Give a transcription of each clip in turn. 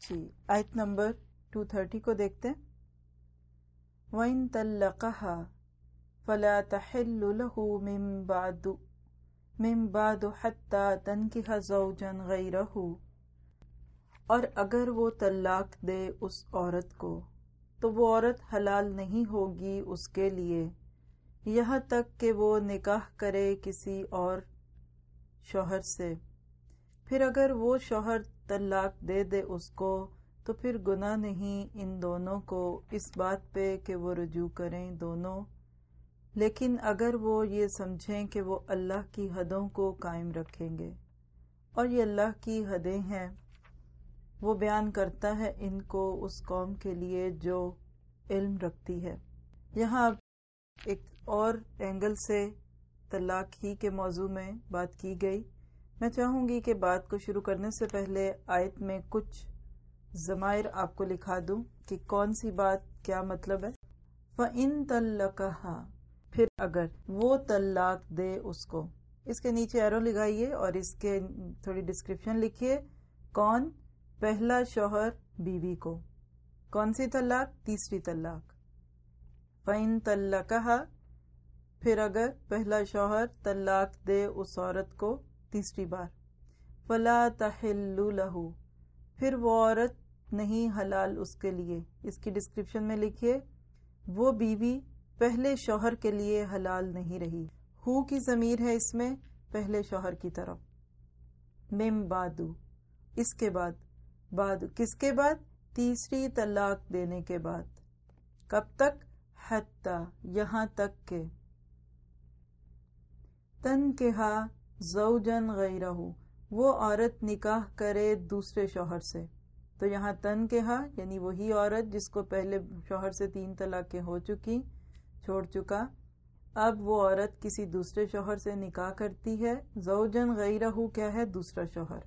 جی۔ آیت number two thirty کو دیکھتے ہیں۔ وَإِن تَلَّقَهَا فَلَا تَحِلُّ لَهُ مِن بَعْدُ مِن بَعْدُ حَتَّى تَنْكِحَ زَوْجًا غَيْرَهُ۔ اور اگر وہ طلاق دے اس عورت کو، تو وہ عورت حلال نہیں ہوگی اس کے لیے۔ یہاں تک کہ وہ نکاح کرے کسی اور شوہر سے۔ پھر اگر وہ شوہر طلاق دے دے اس کو، تو پھر گناہ نہیں ان دونوں کو اس بات پہ کہ وہ رجوع کریں دونوں۔ لیکن اگر وہ یہ سمجھیں کہ وہ اللہ کی حدوں کو قائم رکھیں گے اور یہ اللہ کی حدیں ہیں، وہ بیان کرتا ہے ان کو اس قوم کے لیے جو علم رکھتی ہے۔ یہاں ایک اور اینگل سے طلاق ہی کے موضوع میں بات کی گئی۔ میں چاہوں گی کہ بات کو شروع کرنے سے پہلے آیت میں کچھ ضمائر آپ کو لکھا دوں کہ کون سی بات کیا مطلب ہے۔ فَإِن تَلَّقَهَا، پھر اگر وہ طلاق دے اس کو۔ اس کے نیچے ایرو لگائیے اور اس کے تھوڑی ڈسکرپشن لکھیے۔ کون؟ پہلا شوہر بیوی کو۔ کون سی طلاق؟ تیسری طلاق۔ فَإِن تَلَّقَهَا، پھر اگر پہلا شوہر طلاق دے اس عورت کو۔ تیسری بار۔ فلا تحل لہو پھر وہ عورت نہیں حلال اس کے لیے۔ اس کی ڈسکرپشن میں لکھیے، وہ بیوی پہلے شوہر کے لیے حلال نہیں رہی۔ ہو کی ضمیر ہے اس میں پہلے شوہر کی طرف۔ مم بادو اس کے بعد۔ باد کس کے بعد؟ تیسری طلاق دینے کے بعد۔ کب تک؟ حتی۔ یہاں تک کہ۔ تن کے ہاں زوجن غیرہ وہ عورت نکاح کرے دوسرے شوہر سے۔ تو یہاں تن کہا یعنی وہی عورت جس کو پہلے شوہر سے تین طلاقیں ہو چکی، چھوڑ چکا۔ اب وہ عورت کسی دوسرے شوہر سے نکاح کرتی ہے زوجن غیرہ کیا ہے؟ دوسرا شوہر۔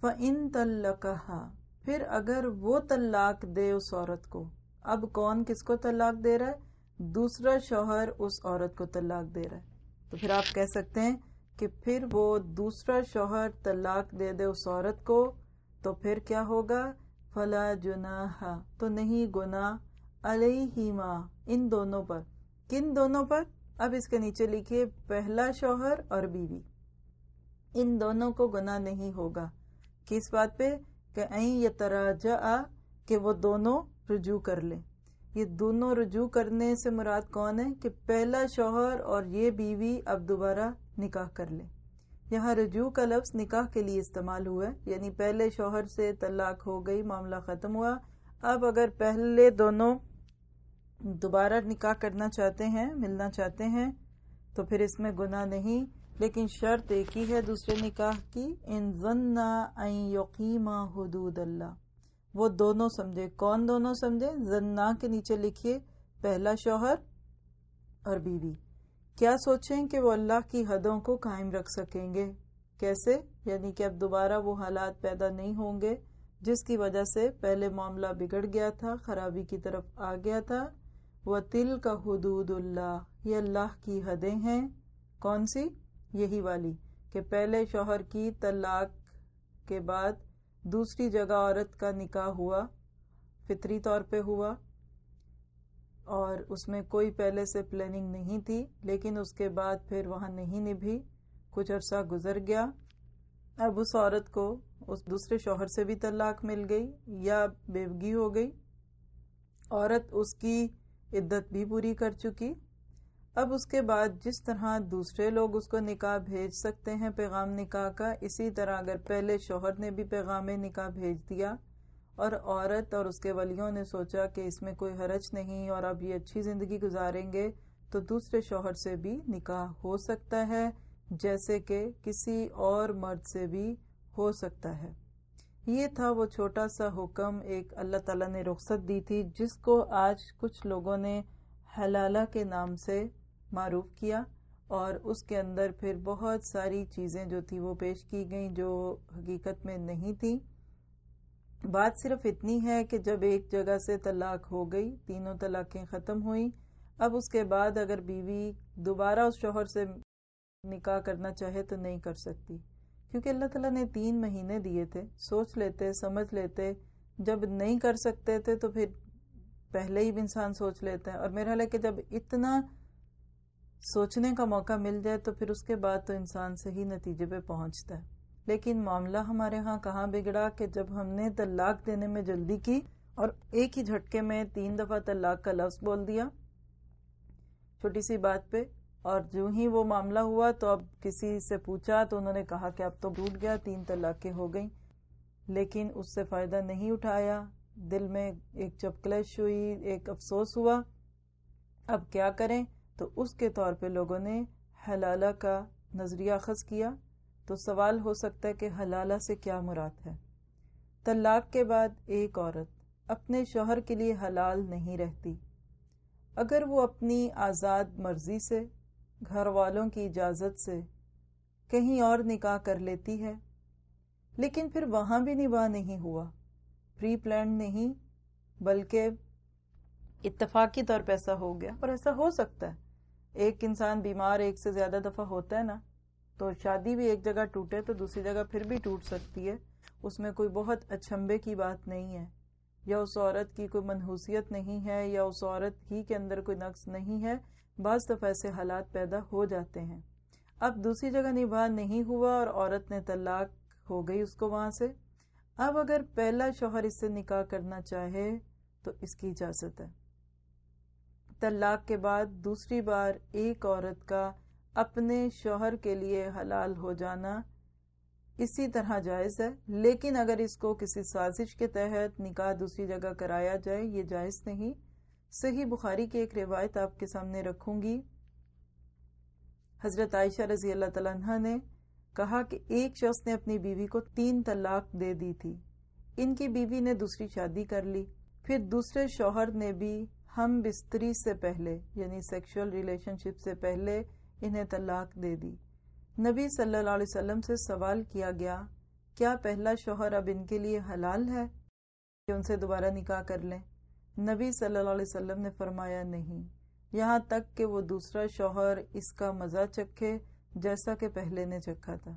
فَإِن تَلَّقَهَا پھر اگر وہ طلاق دے اس عورت کو، اب کون کس کو طلاق دے رہا ہے؟ دوسرا شوہر اس عورت کو طلاق دے رہا ہے۔ تو پھر آپ کہہ سکتے ہیں کہ پھر وہ دوسرا شوہر طلاق دے دے اس عورت کو، تو پھر کیا ہوگا؟ فلا جناح تو نہیں گنا علیہما، ان دونوں پر۔ کن دونوں پر؟ اب اس کے نیچے لکھیے، پہلا شوہر اور بیوی۔ ان دونوں کو گنا نہیں ہوگا۔ کس بات پہ؟ کہ یہ تراجا کہ وہ دونوں رجوع کر لیں۔ یہ دونوں رجوع کرنے سے مراد کون ہے؟ کہ پہلا شوہر اور یہ بیوی اب دوبارہ نکاح کر لے۔ یہاں رجوع کا لفظ نکاح کے لیے استعمال ہوا ہے یعنی پہلے شوہر سے طلاق ہو گئی، معاملہ ختم ہوا۔ اب اگر پہلے دونوں دوبارہ نکاح کرنا چاہتے ہیں، ملنا چاہتے ہیں، تو پھر اس میں گناہ نہیں، لیکن شرط ایک ہی ہے، دوسرے نکاح کی۔ ان یقیما حدود اللہ۔ وہ دونوں سمجھے۔ کون دونوں سمجھے؟ زنا کے نیچے لکھیے، پہلا شوہر اور بیوی۔ کیا سوچیں کہ وہ اللہ کی حدوں کو قائم رکھ سکیں گے؟ کیسے؟ یعنی کہ اب دوبارہ وہ حالات پیدا نہیں ہوں گے جس کی وجہ سے پہلے معاملہ بگڑ گیا تھا، خرابی کی طرف آ گیا تھا۔ وہ تل کا حدود اللہ، یہ اللہ کی حدیں ہیں۔ کون سی؟ یہی والی، کہ پہلے شوہر کی طلاق کے بعد دوسری جگہ عورت کا نکاح ہوا، فطری طور پہ ہوا۔ اور اس میں کوئی پہلے سے پلاننگ نہیں تھی، لیکن اس کے بعد پھر وہاں نہیں نبھی۔ کچھ عرصہ گزر گیا۔ اب اس عورت کو اس دوسرے شوہر سے بھی طلاق مل گئی یا بیوگی ہو گئی۔ عورت اس کی عدت بھی پوری کر چکی۔ اب اس کے بعد جس طرح دوسرے لوگ اس کو نکاح بھیج سکتے ہیں، پیغام نکاح کا، اسی طرح اگر پہلے شوہر نے بھی پیغام نکاح بھیج دیا اور عورت اور اس کے ولیوں نے سوچا کہ اس میں کوئی حرج نہیں اور اب یہ اچھی زندگی گزاریں گے تو دوسرے شوہر سے بھی نکاح ہو سکتا ہے، جیسے کہ کسی اور مرد سے بھی ہو سکتا ہے۔ یہ تھا وہ چھوٹا سا حکم، ایک اللہ تعالیٰ نے رخصت دی تھی، جس کو آج کچھ لوگوں نے حلالہ کے نام سے معروف کیا اور اس کے اندر پھر بہت ساری چیزیں جو تھی وہ پیش کی گئیں جو حقیقت میں نہیں تھیں۔ بات صرف اتنی ہے کہ جب ایک جگہ سے طلاق ہو گئی، تینوں طلاقیں ختم ہوئی اب اس کے بعد اگر بیوی دوبارہ اس شوہر سے نکاح کرنا چاہے تو نہیں کر سکتی۔ کیونکہ اللہ تعالیٰ نے تین مہینے دیے تھے۔ سوچ لیتے، سمجھ لیتے۔ جب نہیں کر سکتے تھے تو پھر پہلے ہی انسان سوچ لیتا ہے اور میرا حال ہے کہ جب اتنا سوچنے کا موقع مل جائے تو پھر اس کے بعد تو انسان صحیح نتیجے پہ پہنچتا ہے۔ لیکن معاملہ ہمارے ہاں کہاں بگڑا کہ جب ہم نے طلاق دینے میں جلدی کی اور ایک ہی جھٹکے میں تین دفعہ طلاق کا لفظ بول دیا۔ چھوٹی سی بات پہ۔ اور جو ہی وہ معاملہ ہوا تو اب کسی سے پوچھا تو انہوں نے کہا کہ اب تو ٹوٹ گیا، تین طلاقیں ہو گئیں۔ لیکن اس سے فائدہ نہیں اٹھایا۔ دل میں ایک چپکلش ہوئی، ایک افسوس ہوا۔ اب کیا کریں؟ تو اس کے طور پہ لوگوں نے حلالہ کا نظریہ اخذ کیا۔ تو سوال ہو سکتا ہے کہ حلالہ سے کیا مراد ہے۔ طلاق کے بعد ایک عورت اپنے شوہر کے لیے حلال نہیں رہتی۔ اگر وہ اپنی آزاد مرضی سے، گھر والوں کی اجازت سے کہیں اور نکاح کر لیتی ہے، لیکن پھر وہاں بھی نباہ نہیں ہوا، پری پلانڈ نہیں، بلکہ اتفاقی طور پہ ایسا ہو گیا۔ اور ایسا ہو سکتا ہے۔ ایک انسان بیمار ایک سے زیادہ دفعہ ہوتا ہے نا تو شادی بھی ایک جگہ ٹوٹے تو دوسری جگہ پھر بھی ٹوٹ سکتی ہے۔ اس میں کوئی بہت اچھمبے کی بات نہیں ہے۔ یا اس عورت کی کوئی منحوسیت نہیں ہے یا اس عورت ہی کے اندر کوئی نقص نہیں ہے، بعض دفعہ ایسے حالات پیدا ہو جاتے ہیں۔ اب دوسری جگہ نباہ نہیں ہوا اور عورت نے طلاق ہو گئی اس کو وہاں سے۔ اب اگر پہلا شوہر اس سے نکاح کرنا چاہے تو اس کی اجازت ہے۔ طلاق کے بعد دوسری بار ایک عورت کا اپنے شوہر کے لیے حلال ہو جانا اسی طرح جائز ہے، لیکن اگر اس کو کسی سازش کے تحت نکاح دوسری جگہ کرایا جائے، یہ جائز نہیں۔ صحیح بخاری کی ایک روایت آپ کے سامنے رکھوں گی۔ حضرت عائشہ رضی اللہ تعالیٰ عنہ نے کہا کہ ایک شخص نے اپنی بیوی کو تین طلاق دے دی تھی۔ ان کی بیوی نے دوسری شادی کر لی۔ پھر دوسرے شوہر نے بھی ہم بستری سے پہلے یعنی سیکشل ریلیشن شپ سے پہلے انہیں طلاق دے دی۔ نبی صلی اللہ علیہ وسلم سے سوال کیا گیا، کیا پہلا شوہر اب ان کے لیے حلال ہے کہ ان سے دوبارہ نکاح کر لیں؟ نبی صلی اللہ علیہ وسلم نے فرمایا، نہیں۔ یہاں تک کہ وہ دوسرا شوہر اس کا مزہ چکھے جیسا کہ پہلے نے چکھا تھا۔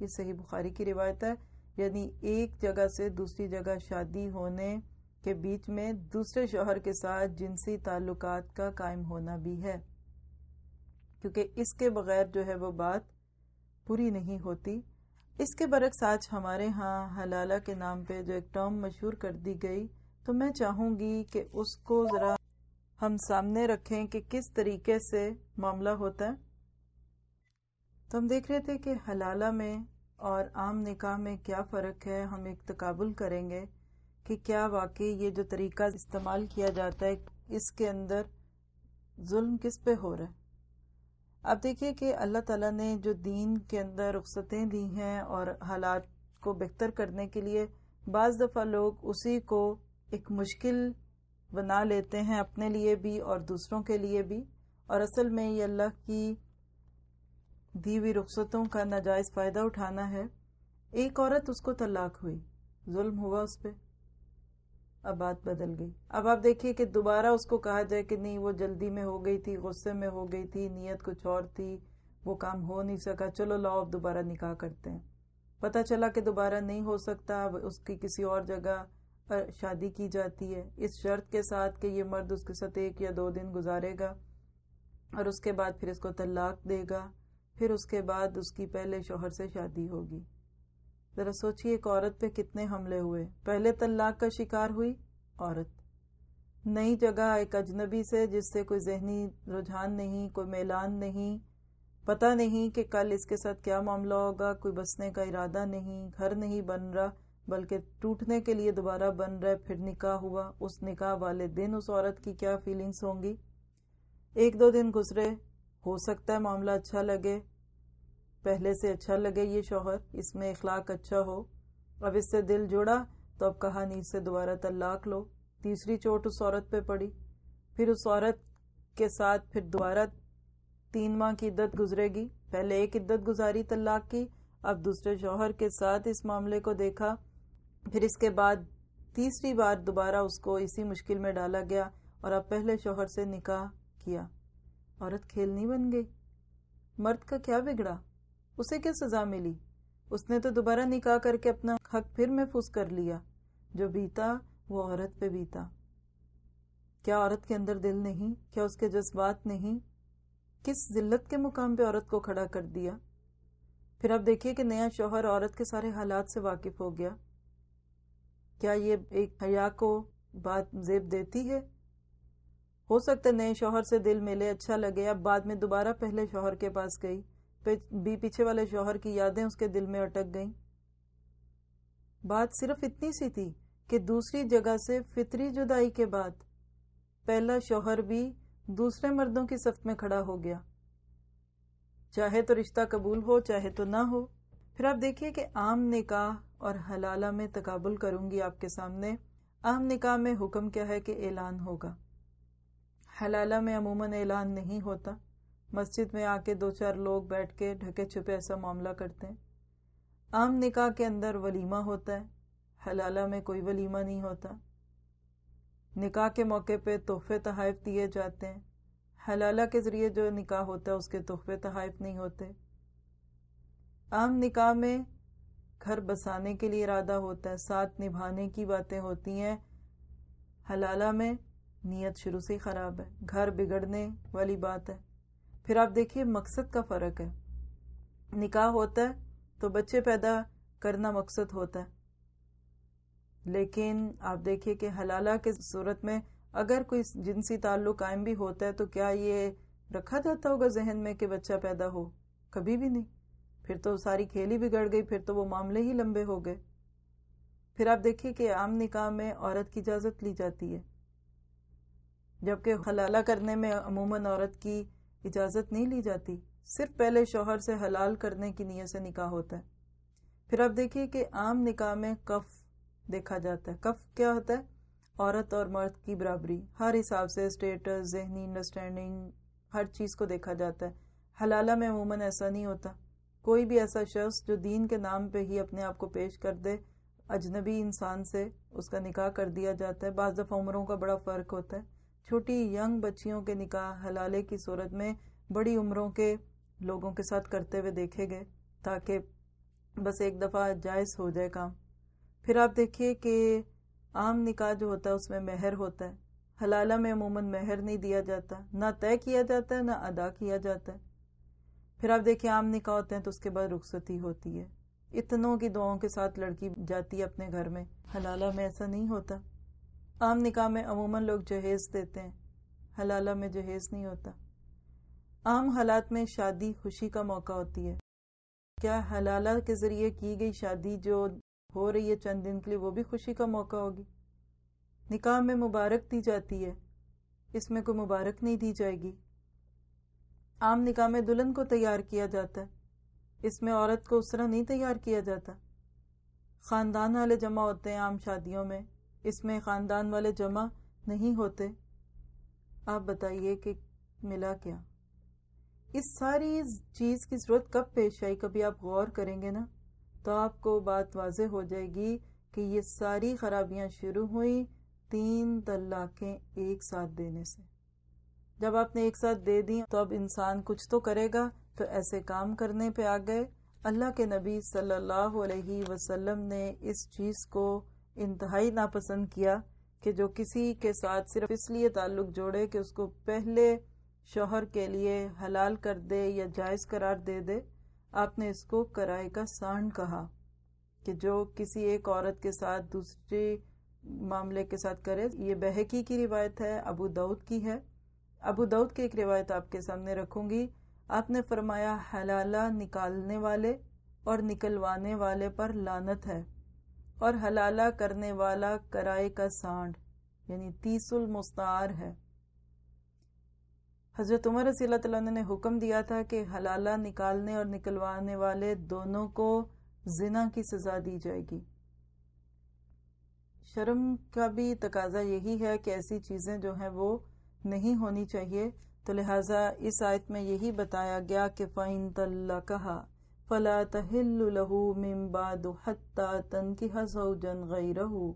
یہ صحیح بخاری کی روایت ہے یعنی ایک جگہ سے دوسری جگہ شادی ہونے کے بیچ میں دوسرے شوہر کے ساتھ جنسی تعلقات کا قائم ہونا بھی ہے۔ کیونکہ اس کے بغیر جو ہے وہ بات پوری نہیں ہوتی۔ اس کے برعکس آج ہمارے ہاں حلالہ کے نام پہ جو ایک ٹرم مشہور کر دی گئی، تو میں چاہوں گی کہ اس کو ذرا ہم سامنے رکھیں کہ کس طریقے سے معاملہ ہوتا ہے۔ تو ہم دیکھ رہے تھے کہ حلالہ میں اور عام نکاح میں کیا فرق ہے، ہم ایک تقابل کریں گے کہ کیا واقعی یہ جو طریقہ استعمال کیا جاتا ہے، اس کے اندر ظلم کس پہ ہو رہا ہے۔ اب دیکھیے کہ اللہ تعالیٰ نے جو دین کے اندر رخصتیں دی ہیں اور حالات کو بہتر کرنے کے لیے بعض دفعہ لوگ اسی کو ایک مشکل بنا لیتے ہیں اپنے لیے بھی اور دوسروں کے لیے بھی، اور اصل میں یہ اللہ کی دی ہوئی رخصتوں کا ناجائز فائدہ اٹھانا ہے۔ ایک عورت اس کو طلاق ہوئی، ظلم ہوا اس پہ۔ اب بات بدل گئی۔ اب آپ دیکھیے کہ دوبارہ اس کو کہا جائے کہ نہیں، وہ جلدی میں ہو گئی تھی، غصے میں ہو گئی تھی، نیت کچھ اور تھی، وہ کام ہو نہیں سکا۔ چلو لاؤ، اب دوبارہ نکاح کرتے ہیں۔ پتہ چلا کہ دوبارہ نہیں ہو سکتا، اب اس کی کسی اور جگہ پر شادی کی جاتی ہے۔ اس شرط کے ساتھ کہ یہ مرد اس کے ساتھ ایک یا دو دن گزارے گا اور اس کے بعد پھر اس کو طلاق دے گا۔ پھر اس کے بعد اس کی پہلے شوہر سے شادی ہوگی۔ ذرا سوچیے ایک عورت پہ کتنے حملے ہوئے۔ پہلے طلاق کا شکار ہوئی۔ عورت۔ نئی جگہ ایک اجنبی سے جس سے کوئی ذہنی رجحان نہیں، کوئی میلان نہیں۔ پتہ نہیں کہ کل اس کے ساتھ کیا معاملہ ہوگا۔ کوئی بسنے کا ارادہ نہیں، گھر نہیں بن رہا، بلکہ ٹوٹنے کے لیے دوبارہ بن رہا ہے، پھر نکاح ہوا۔ اس نکاح والے دن اس عورت کی کیا فیلنگس ہوں گی؟ ایک دو دن گزرے، ہو سکتا ہے معاملہ اچھا لگے۔ پہلے سے اچھا لگے یہ شوہر، اس میں اخلاق اچھا ہو۔ اب اس سے دل جوڑا، تو اب کہا نہیں سے دوبارہ طلاق لو۔ تیسری چوٹ اس عورت پہ پڑی۔ پھر اس عورت کے ساتھ پھر دوبارہ تین ماہ کی عدت گزرے گی۔ پہلے ایک عدت گزاری طلاق کی، اب دوسرے شوہر کے ساتھ اس معاملے کو دیکھا۔ پھر اس کے بعد تیسری بار دوبارہ اس کو اسی مشکل میں ڈالا گیا اور اب پہلے شوہر سے نکاح کیا۔ عورت کھیلنی بن گئی۔ مرد کا کیا بگڑا؟ اسے کیا سزا ملی؟ اس نے تو دوبارہ نکاح کر کے اپنا حق پھر محفوظ کر لیا۔ جو بیتا، وہ عورت پہ بیتا۔ کیا عورت کے اندر دل نہیں؟ کیا اس کے جذبات نہیں؟ کس ذلت کے مقام پہ عورت کو کھڑا کر دیا؟ پھر اب دیکھیے کہ نیا شوہر عورت کے سارے حالات سے واقف ہو گیا۔ کیا یہ ایک حیا کو بات زیب دیتی ہے؟ ہو سکتا نئے شوہر سے دل ملے اچھا لگے، اب بعد میں دوبارہ پہلے شوہر کے پاس گئی۔ بھی پیچھے والے شوہر کی یادیں اس کے دل میں اٹک گئیں۔ بات صرف اتنی سی تھی کہ دوسری جگہ سے فطری جدائی کے بعد پہلا شوہر بھی دوسرے مردوں کی صف میں کھڑا ہو گیا۔ چاہے تو رشتہ قبول ہو، چاہے تو نہ ہو، پھر آپ دیکھیے کہ عام نکاح اور حلالہ میں تقابل کروں گی آپ کے سامنے۔ عام نکاح میں حکم کیا ہے کہ اعلان ہوگا۔ حلالہ میں عموماً اعلان نہیں ہوتا۔ مسجد میں آ کے دو چار لوگ بیٹھ کے ڈھکے چھپے ایسا معاملہ کرتے ہیں۔ عام نکاح کے اندر ولیمہ ہوتا ہے، حلالہ میں کوئی ولیمہ نہیں ہوتا۔ نکاح کے موقع پہ تحفے تحائف دیے جاتے ہیں۔ حلالہ کے ذریعے جو نکاح ہوتا ہے، اس کے تحفے تحائف نہیں ہوتے۔ عام نکاح میں گھر بسانے کے لیے ارادہ ہوتا ہے، ساتھ نبھانے کی باتیں ہوتی ہیں۔ حلالہ میں نیت شروع سے ہی خراب ہے، گھر بگڑنے والی بات ہے۔ پھر آپ دیکھیے مقصد کا فرق ہے۔ نکاح ہوتا ہے تو بچے پیدا کرنا مقصد ہوتا ہے۔ لیکن آپ دیکھیے کہ حلالہ کے صورت میں اگر کوئی جنسی تعلق قائم بھی ہوتا ہے تو کیا یہ رکھا جاتا ہوگا ذہن میں کہ بچہ پیدا ہو؟ کبھی بھی نہیں۔ پھر تو ساری کھیلی بگڑ گئی، پھر تو وہ معاملے ہی لمبے ہو گئے۔ پھر آپ دیکھیے کہ عام نکاح میں عورت کی اجازت لی جاتی ہے۔ جبکہ حلالہ کرنے میں عموماً عورت کی اجازت نہیں لی جاتی، صرف پہلے شوہر سے حلال کرنے کی نیت سے نکاح ہوتا ہے۔ پھر آپ دیکھیے کہ عام نکاح میں کف دیکھا جاتا ہے۔ کف کیا ہوتا ہے؟ عورت اور مرد کی برابری۔ ہر حساب سے اسٹیٹس ذہنی انڈرسٹینڈنگ ہر چیز کو دیکھا جاتا ہے۔ حلالہ میں عموماً ایسا نہیں ہوتا۔ کوئی بھی ایسا شخص جو دین کے نام پہ ہی اپنے آپ کو پیش کر دے، اجنبی انسان سے اس کا نکاح کر دیا جاتا ہے۔ بعض دفعہ عمروں کا بڑا فرق ہوتا ہے۔ چھوٹی ینگ بچیوں کے نکاح حلالے کی صورت میں بڑی عمروں کے لوگوں کے ساتھ کرتے ہوئے دیکھے گئے تاکہ بس ایک دفعہ جائز ہو جائے کام۔ پھر آپ دیکھیے کہ عام نکاح جو ہوتا ہے اس میں مہر ہوتا ہے۔ حلالہ میں عموماً مہر نہیں دیا جاتا، نہ طے کیا جاتا ہے، نہ ادا کیا جاتا ہے۔ پھر آپ دیکھیے عام نکاح ہوتے ہیں تو اس کے بعد رخصتی ہوتی ہے۔ اتنوں کی دعاؤں کے ساتھ لڑکی جاتی ہے اپنے گھر میں۔ حلالہ میں ایسا نہیں ہوتا۔ عام نکاح میں عموماً لوگ جہیز دیتے ہیں۔ حلالہ میں جہیز نہیں ہوتا۔ عام حالات میں شادی خوشی کا موقع ہوتی ہے۔ کیا حلالہ کے ذریعے کی گئی شادی جو ہو رہی ہے چند دن کے لیے وہ بھی خوشی کا موقع ہوگی؟ نکاح میں مبارک دی جاتی ہے۔ اس میں کوئی مبارک نہیں دی جائے گی۔ عام نکاح میں دلہن کو تیار کیا جاتا ہے۔ اس میں عورت کو اس طرح نہیں تیار کیا جاتا۔ خاندان والے جمع ہوتے ہیں عام شادیوں میں۔ اس میں خاندان والے جمع نہیں ہوتے۔ آپ بتائیے کہ ملا کیا۔ اس ساری چیز کی ضرورت کب پیش آئی؟ کبھی آپ غور کریں گے نا؟ تو آپ کو بات واضح ہو جائے گی کہ یہ ساری خرابیاں شروع ہوئی تین طلاقیں ایک ساتھ دینے سے۔ جب آپ نے ایک ساتھ دے دی تو اب انسان کچھ تو کرے گا، تو ایسے کام کرنے پہ آ گئے۔ اللہ کے نبی صلی اللہ علیہ وسلم نے اس چیز کو انتہائی ناپسند کیا کہ جو کسی کے ساتھ صرف اس لیے تعلق جوڑے کہ اس کو پہلے شوہر کے لیے حلال کر دے یا جائز قرار دے دے، آپ نے اس کو کرائے کا سانڈ کہا کہ جو کسی ایک عورت کے ساتھ دوسری معاملے کے ساتھ کرے، یہ بہکی کی روایت ہے، ابو دعود کی ہے۔ ابو دعود کی ایک روایت آپ کے سامنے رکھوں گی۔ آپ نے فرمایا، حلالہ نکالنے والے اور نکلوانے والے پر لانت ہے۔ اور حلالہ کرنے والا کرائے کا سانڈ یعنی تیس المستعار ہے۔ حضرت عمر رضی اللہ تعالیٰ نے حکم دیا تھا کہ حلالہ نکالنے اور نکلوانے والے دونوں کو زنا کی سزا دی جائے گی۔ شرم کا بھی تقاضا یہی ہے کہ ایسی چیزیں جو ہیں وہ نہیں ہونی چاہیے۔ تو لہٰذا اس آیت میں یہی بتایا گیا کہ فائن طلّہ کہا فلا تحل له من بعد حتى تنكح زوجا غيره۔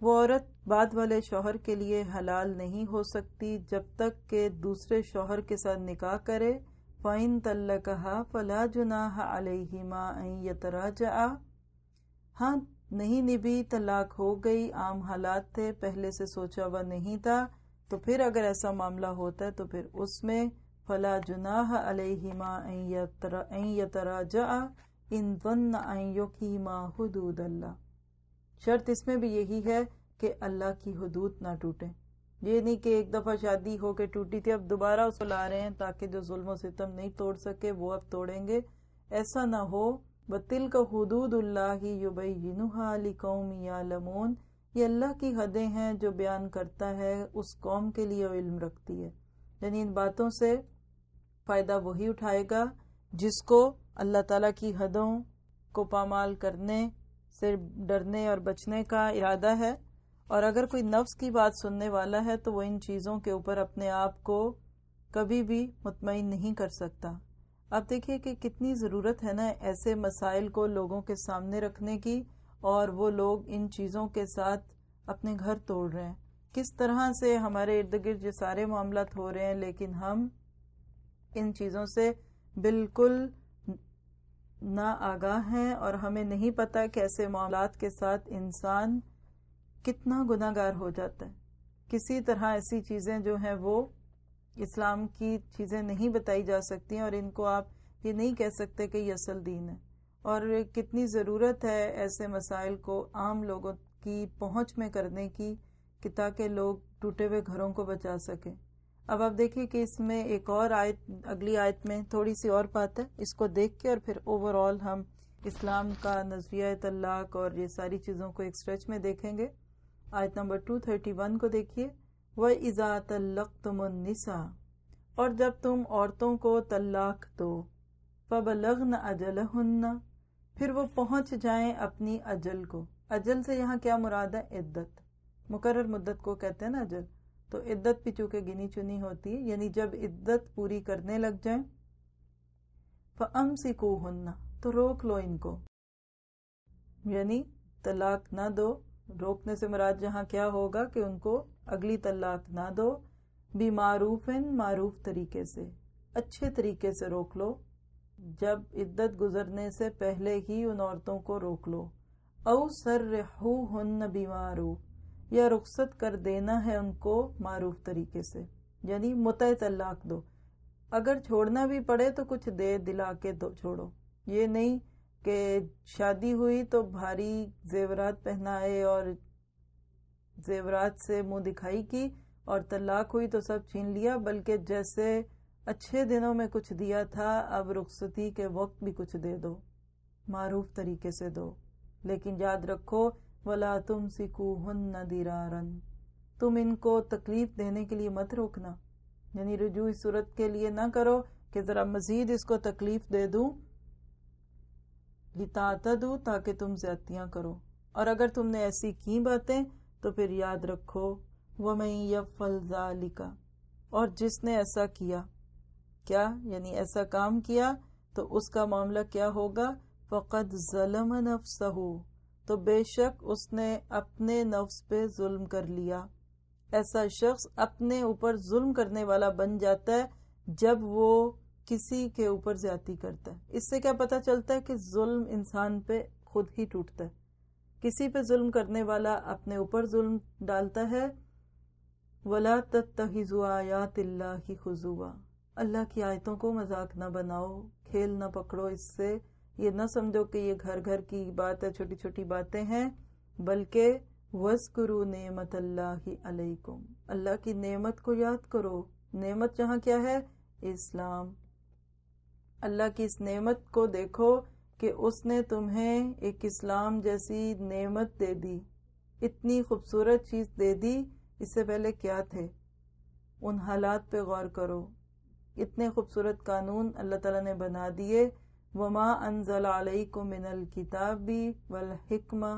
وہ عورت بعد والے شوہر کے لیے حلال نہیں ہو سکتی جب تک کہ دوسرے شوہر کے ساتھ نکاح کرے۔ فَإِن طَلَّقَهَا فَلَا جُنَاحَ عَلَيْهِمَا أَن يَتَرَاجَعَا۔ ہاں نہیں نبی، طلاق ہو گئی، عام حالات تھے، پہلے سے سوچا ہوا نہیں تھا۔ تو پھر اگر ایسا معاملہ ہوتا ہے تو پھر اس میں فلا جناح علیہما ان یتراجعا ان ظن ان یقیما حدود اللہ۔ شرط اس میں بھی یہی ہے کہ اللہ کی حدود نہ ٹوٹیں۔ یہ نہیں کہ ایک دفعہ شادی ہو کے ٹوٹی تھی، اب دوبارہ اس کو لا رہے ہیں تاکہ جو ظلم و ستم نہیں توڑ سکے، وہ اب توڑیں گے۔ ایسا نہ ہو۔ بطل کا حدود اللہ یبینہا لقوم یعلمون یہ اللہ کی حدیں ہیں جو بیان کرتا ہے، اس قوم کے لیے علم رکھتی ہے۔ یعنی ان باتوں سے فائدہ وہی اٹھائے گا جس کو اللہ تعالیٰ کی حدوں کو پامال کرنے سے ڈرنے اور بچنے کا ارادہ ہے۔ اور اگر کوئی نفس کی بات سننے والا ہے تو وہ ان چیزوں کے اوپر اپنے آپ کو کبھی بھی مطمئن نہیں کر سکتا۔ اب دیکھیے کہ کتنی ضرورت ہے نا ایسے مسائل کو لوگوں کے سامنے رکھنے کی اور وہ لوگ ان چیزوں کے ساتھ اپنے گھر توڑ رہے ہیں۔ کس طرح سے ہمارے ارد گرد یہ سارے معاملات ہو رہے ہیں لیکن ہم ان چیزوں سے بالکل نا آگاہ ہیں اور ہمیں نہیں پتا کہ ایسے معاملات کے ساتھ انسان کتنا گناہ گار ہو جاتا ہے۔ کسی طرح ایسی چیزیں جو ہیں وہ اسلام کی چیزیں نہیں بتائی جا سکتی اور ان کو آپ یہ نہیں کہہ سکتے کہ یہ اصل دین ہے۔ اور کتنی ضرورت ہے ایسے مسائل کو عام لوگوں کی پہنچ میں کرنے کی کہ تاکہ لوگ ٹوٹے ہوئے گھروں کو بچا سکیں۔ اب آپ دیکھیں کہ اس میں ایک اور آیت، اگلی آیت میں تھوڑی سی اور بات ہے۔ اس کو دیکھ کے اور پھر اوور آل ہم اسلام کا نظریہ طلاق اور یہ ساری چیزوں کو ایک اسٹریچ میں دیکھیں گے۔ آیت نمبر 231 کو دیکھیے۔ وہ ازا تلق تم اور جب تم عورتوں کو طلاق دو پب لغن اجل پھر وہ پہنچ جائیں اپنی اجل کو۔ اجل سے یہاں کیا مراد ہے؟ عدت۔ مقرر مدت کو کہتے ہیں نا اجل۔ تو عدت بھی چونکہ گنی چنی ہوتی ہے یعنی جب عدت پوری کرنے لگ جائیں فم سکو ہننا تو روک لو ان کو۔ یعنی طلاق نہ دو۔ روکنے سے مراد جہاں کیا ہوگا کہ ان کو اگلی طلاق نہ دو۔ بھی معروف معروف طریقے سے، اچھے طریقے سے روک لو۔ جب عدت گزرنے سے پہلے ہی ان عورتوں کو روک لو۔ او سر ہن بھی معروف یا رخصت کر دینا ہے ان کو معروف طریقے سے یعنی متع طلاق دو۔ اگر چھوڑنا بھی پڑے تو کچھ دے دلا کے دو، چھوڑو۔ یہ نہیں کہ شادی ہوئی تو بھاری زیورات پہنائے اور زیورات سے منہ دکھائی کی اور طلاق ہوئی تو سب چھین لیا، بلکہ جیسے اچھے دنوں میں کچھ دیا تھا، اب رخصتی کے وقت بھی کچھ دے دو۔ معروف طریقے سے دو۔ لیکن یاد رکھو ولا تم سکو ہن تم ان کو تکلیف دینے کے لیے مت روکنا۔ یعنی رجوع اس صورت کے لیے نہ کرو کہ ذرا مزید اس کو تکلیف دے دوں۔ دوں تاکہ تم زیادتیاں کرو۔ اور اگر تم نے ایسی کی باتیں تو پھر یاد رکھو۔ وہ میں یب لکھا اور جس نے ایسا کیا۔ کیا؟ یعنی ایسا کام کیا تو اس کا معاملہ کیا ہوگا؟ فقط ظلم نفسہ تو بے شک اس نے اپنے نفس پہ ظلم کر لیا۔ ایسا شخص اپنے اوپر ظلم کرنے والا بن جاتا ہے جب وہ کسی کے اوپر زیادتی کرتا ہے۔ اس سے کیا پتا چلتا ہے کہ ظلم انسان پہ خود ہی ٹوٹتا ہے۔ کسی پہ ظلم کرنے والا اپنے اوپر ظلم ڈالتا ہے۔ ولا تحز آیات اللہ کی خزوا۔ اللہ کی آیتوں کو مذاق نہ بناؤ، کھیل نہ پکڑو اس سے۔ یہ نہ سمجھو کہ یہ گھر گھر کی بات ہے، چھوٹی چھوٹی باتیں ہیں، بلکہ وز کرو نعمت اللہ علیکم اللہ کی نعمت کو یاد کرو۔ نعمت جہاں کیا ہے؟ اسلام۔ اللہ کی اس نعمت کو دیکھو کہ اس نے تمہیں ایک اسلام جیسی نعمت دے دی۔ اتنی خوبصورت چیز دے دی۔ اس سے پہلے کیا تھے؟ ان حالات پہ غور کرو۔ اتنے خوبصورت قانون اللہ تعالیٰ نے بنا دیے۔ وما انزل علیکم من الکتابی والحکمہ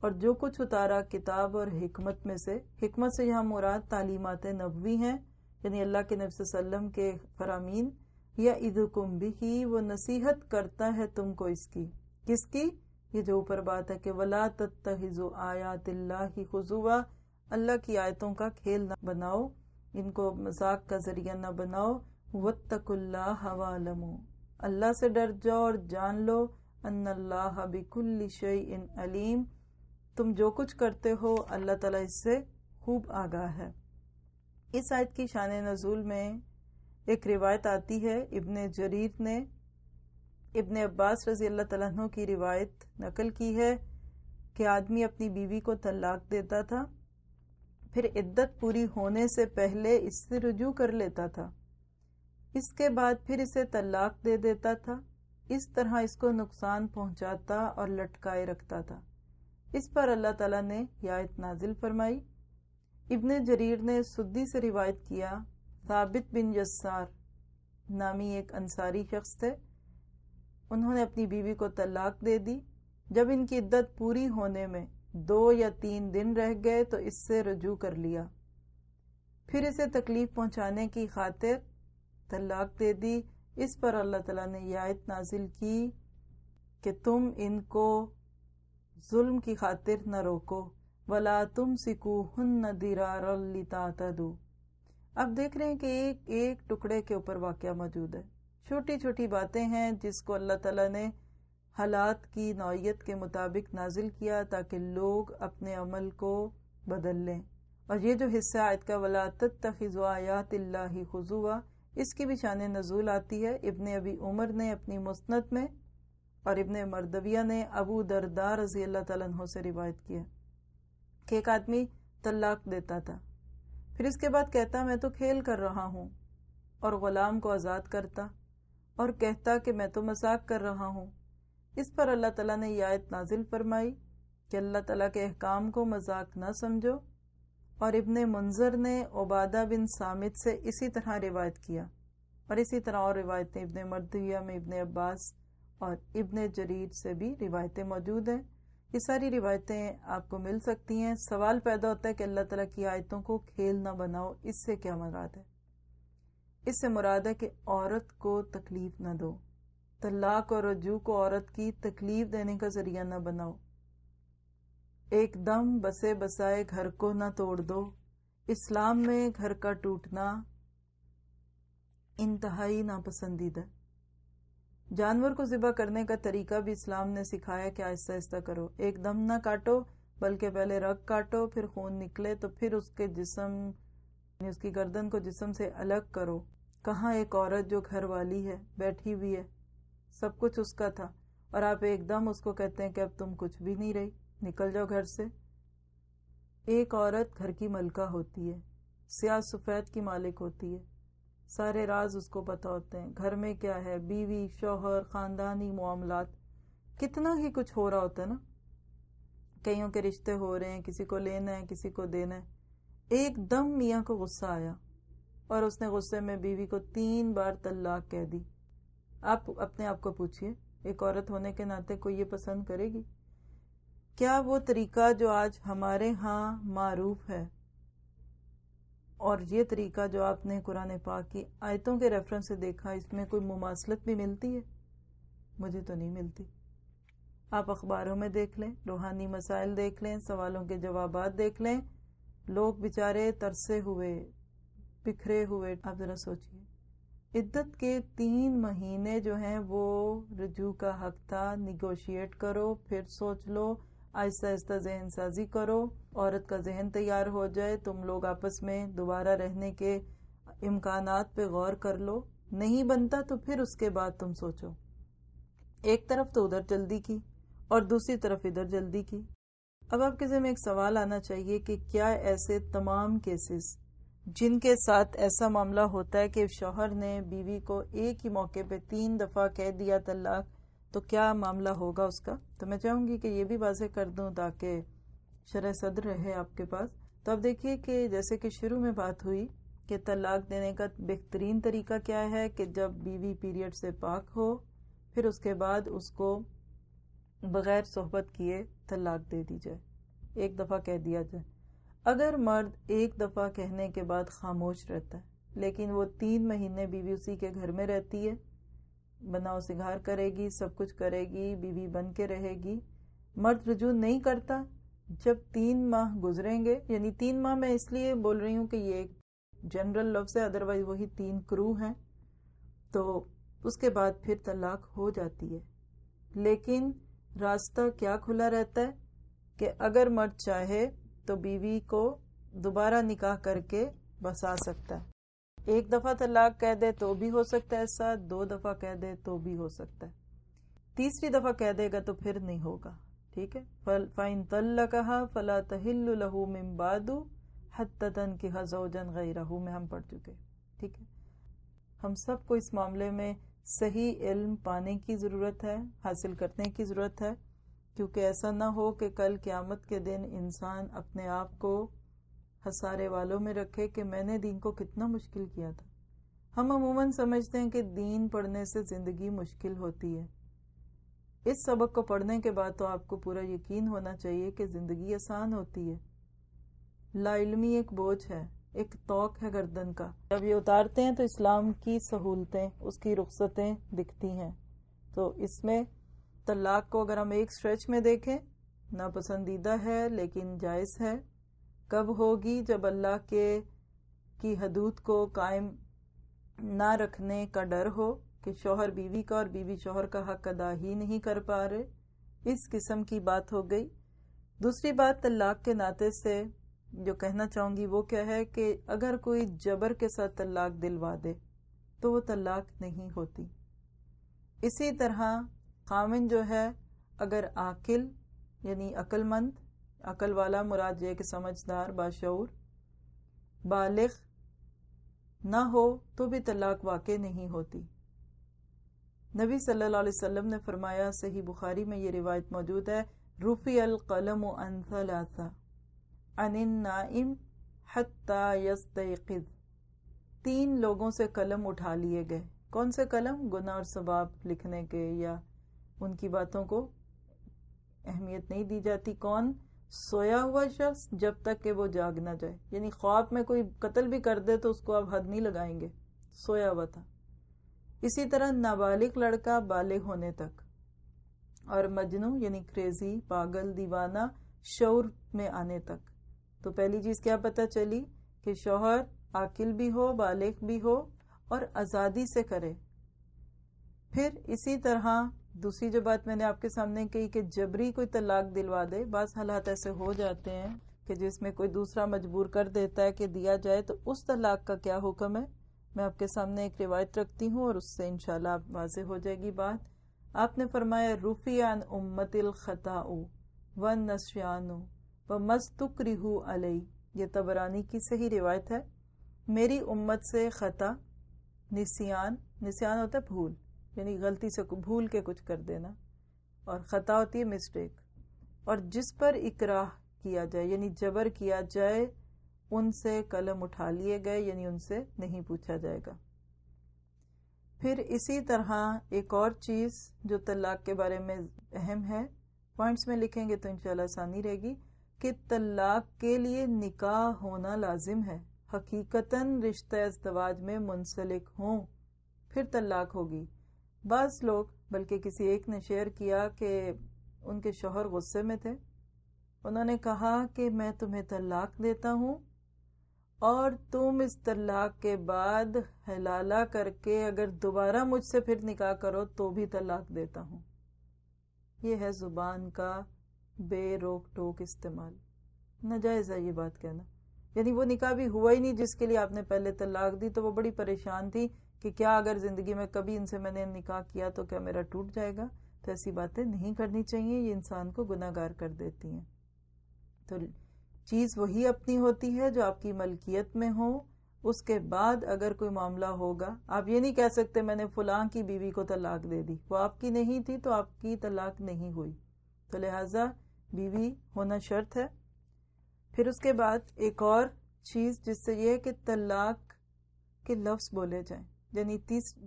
اور جو کچھ اتارا کتاب اور حکمت میں سے، حکمت سے یہاں مراد تعلیمات نبوی ہیں یعنی اللہ کے نبی صلی اللہ علیہ وسلم کے فرامین، یا ادکم بھی وہ نصیحت کرتا ہے تم کو اس کی۔ کس کی؟ یہ جو اوپر بات ہے کہ ولا تتخذوا آیات اللہ کی خضوع اللہ کی آیتوں کا کھیل نہ بناؤ، ان کو مذاق کا ذریعہ نہ بناؤ وطق اللہ والمو اللہ سے ڈر جاؤ اور جان لو ان اللہ بکل شعی ان علیم۔ تم جو کچھ کرتے ہو، اللہ تعالیٰ اس سے خوب آگاہ ہے۔ اس آیت کی شان نزول میں ایک روایت آتی ہے، ابن جریر نے ابن عباس رضی اللہ تعالیٰ عنہ کی روایت نقل کی ہے کہ آدمی اپنی بیوی کو طلاق دیتا تھا، پھر عدت پوری ہونے سے پہلے اس سے رجوع کر لیتا تھا۔ اس کے بعد پھر اسے طلاق دے دیتا تھا۔ اس طرح اس کو نقصان پہنچاتا اور لٹکائے رکھتا تھا۔ اس پر اللہ تعالیٰ نے آیت نازل فرمائی۔ ابن جریر نے سدی سے روایت کیا، ثابت بن یسار نامی ایک انصاری شخص تھے۔ انہوں نے اپنی بیوی کو طلاق دے دی۔ جب ان کی عدت پوری ہونے میں دو یا تین دن رہ گئے تو اس سے رجوع کر لیا۔ پھر اسے تکلیف پہنچانے کی خاطر طلاق دے دی۔ اس پر اللہ تعالیٰ نے یہ آیت نازل کی کہ تم ان کو ظلم کی خاطر نہ روکو۔ ولا تم سکو ہن درار اب دیکھ رہے ہیں کہ ایک ایک ٹکڑے کے اوپر واقعہ موجود ہے۔ چھوٹی چھوٹی باتیں ہیں جس کو اللہ تعالیٰ نے حالات کی نوعیت کے مطابق نازل کیا تاکہ لوگ اپنے عمل کو بدل لیں۔ اور یہ جو حصہ آیت کا ولاطت آیات اللہ خضوا اس کی بھی شان نزول آتی ہے۔ ابن ابی عمر نے اپنی مستند میں اور ابن مردویہ نے ابو دردار رضی اللہ تعالیٰ عنہ سے روایت کیا کہ ایک آدمی طلاق دیتا تھا۔ پھر اس کے بعد کہتا، میں تو کھیل کر رہا ہوں اور غلام کو آزاد کرتا اور کہتا کہ میں تو مذاق کر رہا ہوں۔ اس پر اللہ تعالیٰ نے یہ آیت نازل فرمائی کہ اللہ تعالیٰ کے احکام کو مذاق نہ سمجھو اور ابن منظر نے عبادہ بن سامد سے اسی طرح روایت کیا اور اسی طرح اور روایتیں ابن مردیہ میں ابن عباس اور ابن جرید سے بھی روایتیں موجود ہیں۔ یہ ساری روایتیں آپ کو مل سکتی ہیں۔ سوال پیدا ہوتا ہے کہ اللہ تعالیٰ کی آیتوں کو کھیل نہ بناؤ، اس سے کیا مراد ہے؟ اس سے مراد ہے کہ عورت کو تکلیف نہ دو۔ طلاق اور رجوع کو عورت کی تکلیف دینے کا ذریعہ نہ بناؤ۔ ایک دم بسے بسائے گھر کو نہ توڑ دو۔ اسلام میں گھر کا ٹوٹنا انتہائی ناپسندیدہ۔ جانور کو ذبح کرنے کا طریقہ بھی اسلام نے سکھایا کہ آہستہ آہستہ کرو۔ ایک دم نہ کاٹو، بلکہ پہلے رگ کاٹو، پھر خون نکلے تو پھر اس کے جسم یعنی اس کی گردن کو جسم سے الگ کرو۔ کہاں ایک عورت جو گھر والی ہے، بیٹھی ہوئی ہے، سب کچھ اس کا تھا۔ اور آپ ایک دم اس کو کہتے ہیں کہ اب تم کچھ بھی نہیں رہی۔ نکل جاؤ گھر سے۔ ایک عورت گھر کی ملکہ ہوتی ہے، سیاہ سفید کی مالک ہوتی ہے۔ سارے راز اس کو پتا ہوتے ہیں۔ گھر میں کیا ہے؟ بیوی، شوہر، خاندانی معاملات۔ کتنا ہی کچھ ہو رہا ہوتا ہے نا۔ کئیوں کے رشتے ہو رہے ہیں، کسی کو لینا ہے، کسی کو دینا ہے۔ ایک دم میاں کو غصہ آیا اور اس نے غصے میں بیوی کو تین بار طلاق کہہ دی۔ آپ اپنے آپ کو پوچھئے، ایک عورت ہونے کے ناطے کو یہ پسند کرے گی؟ کیا وہ طریقہ جو آج ہمارے ہاں معروف ہے؟ اور یہ طریقہ جو آپ نے قرآن پاک کی آیتوں کے ریفرنس سے دیکھا، اس میں کوئی مماثلت بھی ملتی ہے؟ مجھے تو نہیں ملتی۔ آپ اخباروں میں دیکھ لیں، روحانی مسائل دیکھ لیں، سوالوں کے جوابات دیکھ لیں، لوگ بچارے ترسے ہوئے، بکھرے ہوئے۔ آپ ذرا سوچئے عدت کے تین مہینے جو ہیں وہ رجوع کا حق تھا نیگوشیٹ کرو، پھر سوچ لو۔ آہستہ آہستہ ذہن سازی کرو، عورت کا ذہن تیار ہو جائے، تم لوگ آپس میں دوبارہ رہنے کے امکانات پہ غور کر لو۔ نہیں بنتا تو پھر اس کے بعد تم سوچو۔ ایک طرف تو ادھر جلدی کی اور دوسری طرف ادھر جلدی کی۔ اب آپ کے ذہن میں ایک سوال آنا چاہیے کہ کیا ایسے تمام کیسز جن کے ساتھ ایسا معاملہ ہوتا ہے کہ شوہر نے بیوی کو ایک ہی موقع پہ تین دفعہ کہہ دیا طلاق تو کیا معاملہ ہوگا اس کا؟ تو میں چاہوں گی کہ یہ بھی واضح کر دوں تاکہ شرح صدر رہے آپ کے پاس۔ تو اب دیکھیے کہ جیسے کہ شروع میں بات ہوئی کہ طلاق دینے کا بہترین طریقہ کیا ہے کہ جب بیوی پیریڈ سے پاک ہو، پھر اس کے بعد اس کو بغیر صحبت کیے طلاق دے دی جائے، ایک دفعہ کہہ دیا جائے۔ اگر مرد ایک دفعہ کہنے کے بعد خاموش رہتا ہے، لیکن وہ تین مہینے بیوی اسی کے گھر میں رہتی ہے بناؤ سگھار کرے گی، سب کچھ کرے گی، بیوی بن کے رہے گی۔ مرد رجوع نہیں کرتا۔ جب تین ماہ گزریں گے یعنی تین ماہ میں اس لیے بول رہی ہوں کہ یہ ایک جنرل لفظ ہے ادروائز وہی تین کرو ہیں۔ تو اس کے بعد پھر طلاق ہو جاتی ہے۔ لیکن راستہ کیا کھلا رہتا ہے؟ کہ اگر مرد چاہے تو بیوی کو دوبارہ نکاح کر کے بسا سکتا ہے۔ ایک دفعہ طلاق کہہ دے تو بھی ہو سکتا ہے ایسا، دو دفعہ کہہ دے تو بھی ہو سکتا ہے۔ تیسری دفعہ کہہ دے گا تو پھر نہیں ہوگا، ٹھیک ہے؟ فائن تل کہا فلا تہل لہو ممباد حتن کی حضوجن غیر میں ہم پڑھ چکے ٹھیک ہے؟ ہم سب کو اس معاملے میں صحیح علم پانے کی ضرورت ہے، حاصل کرنے کی ضرورت ہے، کیونکہ ایسا نہ ہو کہ کل قیامت کے دن انسان اپنے آپ کو ہسارے والوں میں رکھے کہ میں نے دین کو کتنا مشکل کیا تھا۔ ہم عموماً سمجھتے ہیں کہ دین پڑھنے سے زندگی مشکل ہوتی ہے۔ اس سبق کو پڑھنے کے بعد تو آپ کو پورا یقین ہونا چاہیے کہ زندگی آسان ہوتی ہے۔ لا علمی ایک بوجھ ہے، ایک توق ہے گردن کا۔ جب یہ اتارتے ہیں تو اسلام کی سہولتیں، اس کی رخصتیں دکھتی ہیں۔ تو اس میں طلاق کو اگر ہم ایک سٹریچ میں دیکھیں، ناپسندیدہ ہے لیکن جائز ہے۔ کب ہوگی جب اللہ کے کی حدود کو قائم نہ رکھنے کا ڈر ہو کہ شوہر بیوی کا اور بیوی شوہر کا حق ادا ہی نہیں کر پا رہے؟ اس قسم کی بات ہو گئی۔ دوسری بات طلاق کے ناطے سے جو کہنا چاہوں گی وہ کیا ہے کہ اگر کوئی جبر کے ساتھ طلاق دلوا دے تو وہ طلاق نہیں ہوتی۔ اسی طرح خامن جو ہے اگر عاقل یعنی عقل مند عقل والا، مراد یہ کہ سمجھدار، باشعور، بالغ نہ ہو تو بھی طلاق واقع نہیں ہوتی۔ نبی صلی اللہ علیہ وسلم نے فرمایا، صحیح بخاری میں یہ روایت موجود ہے روفی القلم و ان تین لوگوں سے قلم اٹھا لیے گئے۔ کون سے قلم؟ گناہ اور ثواب لکھنے کے، یا ان کی باتوں کو اہمیت نہیں دی جاتی۔ کون؟ سویا ہوا شخص جب تک کہ وہ جاگ نہ جائے۔ یعنی خواب میں کوئی قتل بھی کر دے تو اس کو آپ حد نہیں لگائیں گے۔ سویا ہوا تھا۔ اسی طرح نابالغ لڑکا بالغ ہونے تک۔ اور مجنو یعنی کریزی، پاگل، دیوانہ، شعور میں آنے تک۔ تو پہلی چیز کیا پتہ چلی کہ شوہر عاقل بھی ہو، بالغ بھی ہو اور آزادی سے کرے۔ پھر اسی طرح دوسری جو بات میں نے آپ کے سامنے کہی کہ جبری کوئی طلاق دلوا دے، بعض حالات ایسے ہو جاتے ہیں کہ جس میں کوئی دوسرا مجبور کر دیتا ہے کہ دیا جائے، تو اس طلاق کا کیا حکم ہے؟ میں آپ کے سامنے ایک روایت رکھتی ہوں اور اس سے انشاءاللہ آپ واضح ہو جائے گی بات۔ آپ نے فرمایا روفی عن امت الخطا و نسیان و مستک ریہو علیہ یہ تبرانی کی صحیح روایت ہے۔ میری امت سے خطا، نسیان نسیان ہوتا ہے بھول یعنی غلطی سے بھول کے کچھ کر دینا اور خطا ہوتی ہے مسٹیک اور جس پر اکراہ کیا جائے یعنی جبر کیا جائے، ان سے قلم اٹھا لیے گئے یعنی ان سے نہیں پوچھا جائے گا۔ پھر اسی طرح ایک اور چیز جو طلاق کے بارے میں اہم ہے پوائنٹس میں لکھیں گے تو انشاءاللہ آسانی رہے گی کہ طلاق کے لیے نکاح ہونا لازم ہے۔ حقیقتاً رشتہ ازدواج میں منسلک ہوں، پھر طلاق ہوگی۔ بعض لوگ، بلکہ کسی ایک نے شیئر کیا کہ ان کے شوہر غصے میں تھے۔ انہوں نے کہا کہ میں تمہیں طلاق دیتا ہوں اور تم اس طلاق کے بعد حلالہ کر کے اگر دوبارہ مجھ سے پھر نکاح کرو تو بھی طلاق دیتا ہوں۔ یہ ہے زبان کا بے روک ٹوک استعمال۔ ناجائز ہے یہ بات کہنا۔ یعنی وہ نکاح بھی ہوا ہی نہیں جس کے لیے آپ نے پہلے طلاق دی تو وہ بڑی پریشان تھی۔ کہ کیا اگر زندگی میں کبھی ان سے میں نے نکاح کیا تو کیا میرا ٹوٹ جائے گا؟ تو ایسی باتیں نہیں کرنی چاہیے، یہ انسان کو گناہ گار کر دیتی ہیں۔ تو چیز وہی اپنی ہوتی ہے جو آپ کی ملکیت میں ہو۔ اس کے بعد اگر کوئی معاملہ ہوگا، آپ یہ نہیں کہہ سکتے میں نے فلاں کی بیوی کو طلاق دے دی۔ وہ آپ کی نہیں تھی تو آپ کی طلاق نہیں ہوئی۔ تو لہذا بیوی ہونا شرط ہے۔ پھر اس کے بعد ایک اور چیز جس سے یہ کہ طلاق کے لفظ بولے جائیں۔ یعنی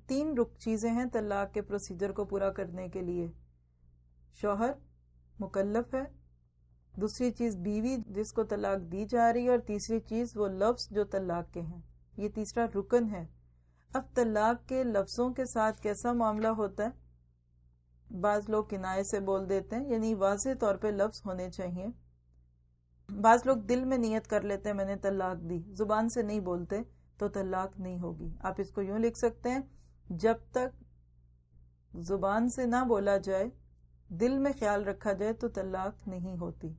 تین رک چیزیں ہیں طلاق کے پروسیجر کو پورا کرنے کے لیے۔ شوہر مکلف ہے، دوسری چیز بیوی جس کو طلاق دی جا رہی ہے اور تیسری چیز وہ لفظ جو طلاق کے ہیں۔ یہ تیسرا رکن ہے۔ اب طلاق کے لفظوں کے ساتھ کیسا معاملہ ہوتا ہے؟ بعض لوگ کنائے سے بول دیتے ہیں یعنی واضح طور پہ لفظ ہونے چاہیے۔ بعض لوگ دل میں نیت کر لیتے ہیں، میں نے طلاق دی۔ زبان سے نہیں بولتے۔ تو طلاق نہیں ہوگی۔ آپ اس کو یوں لکھ سکتے ہیں، جب تک زبان سے نہ بولا جائے، دل میں خیال رکھا جائے تو طلاق نہیں ہوتی۔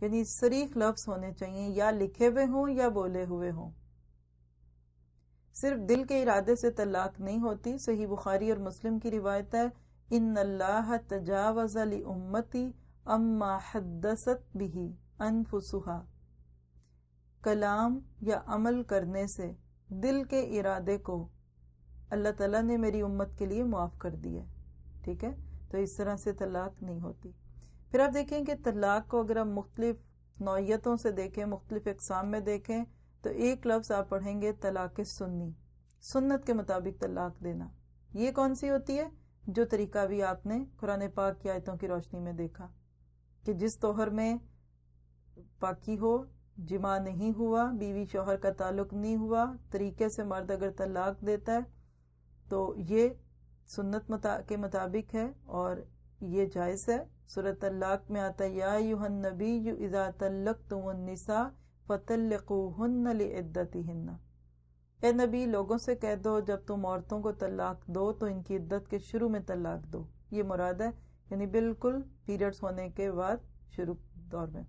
یعنی سریخ لفظ ہونے چاہیے، یا لکھے ہوئے ہوں یا بولے ہوئے ہوں۔ صرف دل کے ارادے سے طلاق نہیں ہوتی۔ صحیح بخاری اور مسلم کی روایت ہے، ان اللہ تجاوز علی امتی اما حدثت بھی انفسها۔ کلام یا عمل کرنے سے دل کے ارادے کو اللہ تعالیٰ نے میری امت کے لیے معاف کر دیا ٹھیک ہے؟ تو اس طرح سے طلاق نہیں ہوتی۔ پھر آپ دیکھیں کہ طلاق کو اگر ہم مختلف نوعیتوں سے دیکھیں، مختلف اقسام میں دیکھیں، تو ایک لفظ آپ پڑھیں گے طلاق سنی، سنت کے مطابق طلاق دینا۔ یہ کون سی ہوتی ہے؟ جو طریقہ بھی آپ نے قرآن پاک کی آیتوں کی روشنی میں دیکھا کہ جس توہر میں پاکی ہو جمع نہیں ہوا، بیوی شوہر کا تعلق نہیں ہوا، طریقے سے مرد اگر طلاق دیتا ہے تو یہ سنت کے مطابق ہے اور یہ جائز ہے۔ صورت طلاق میں آتا یا یوہن نبی یو اذا طلق تم النساء فتلقوہن لعدتہن۔ اے نبی، لوگوں سے کہہ دو، جب تم عورتوں کو طلاق دو تو ان کی عدت کے شروع میں طلاق دو۔ یہ مراد ہے یعنی بالکل پیریڈز ہونے کے بعد شروع دور میں۔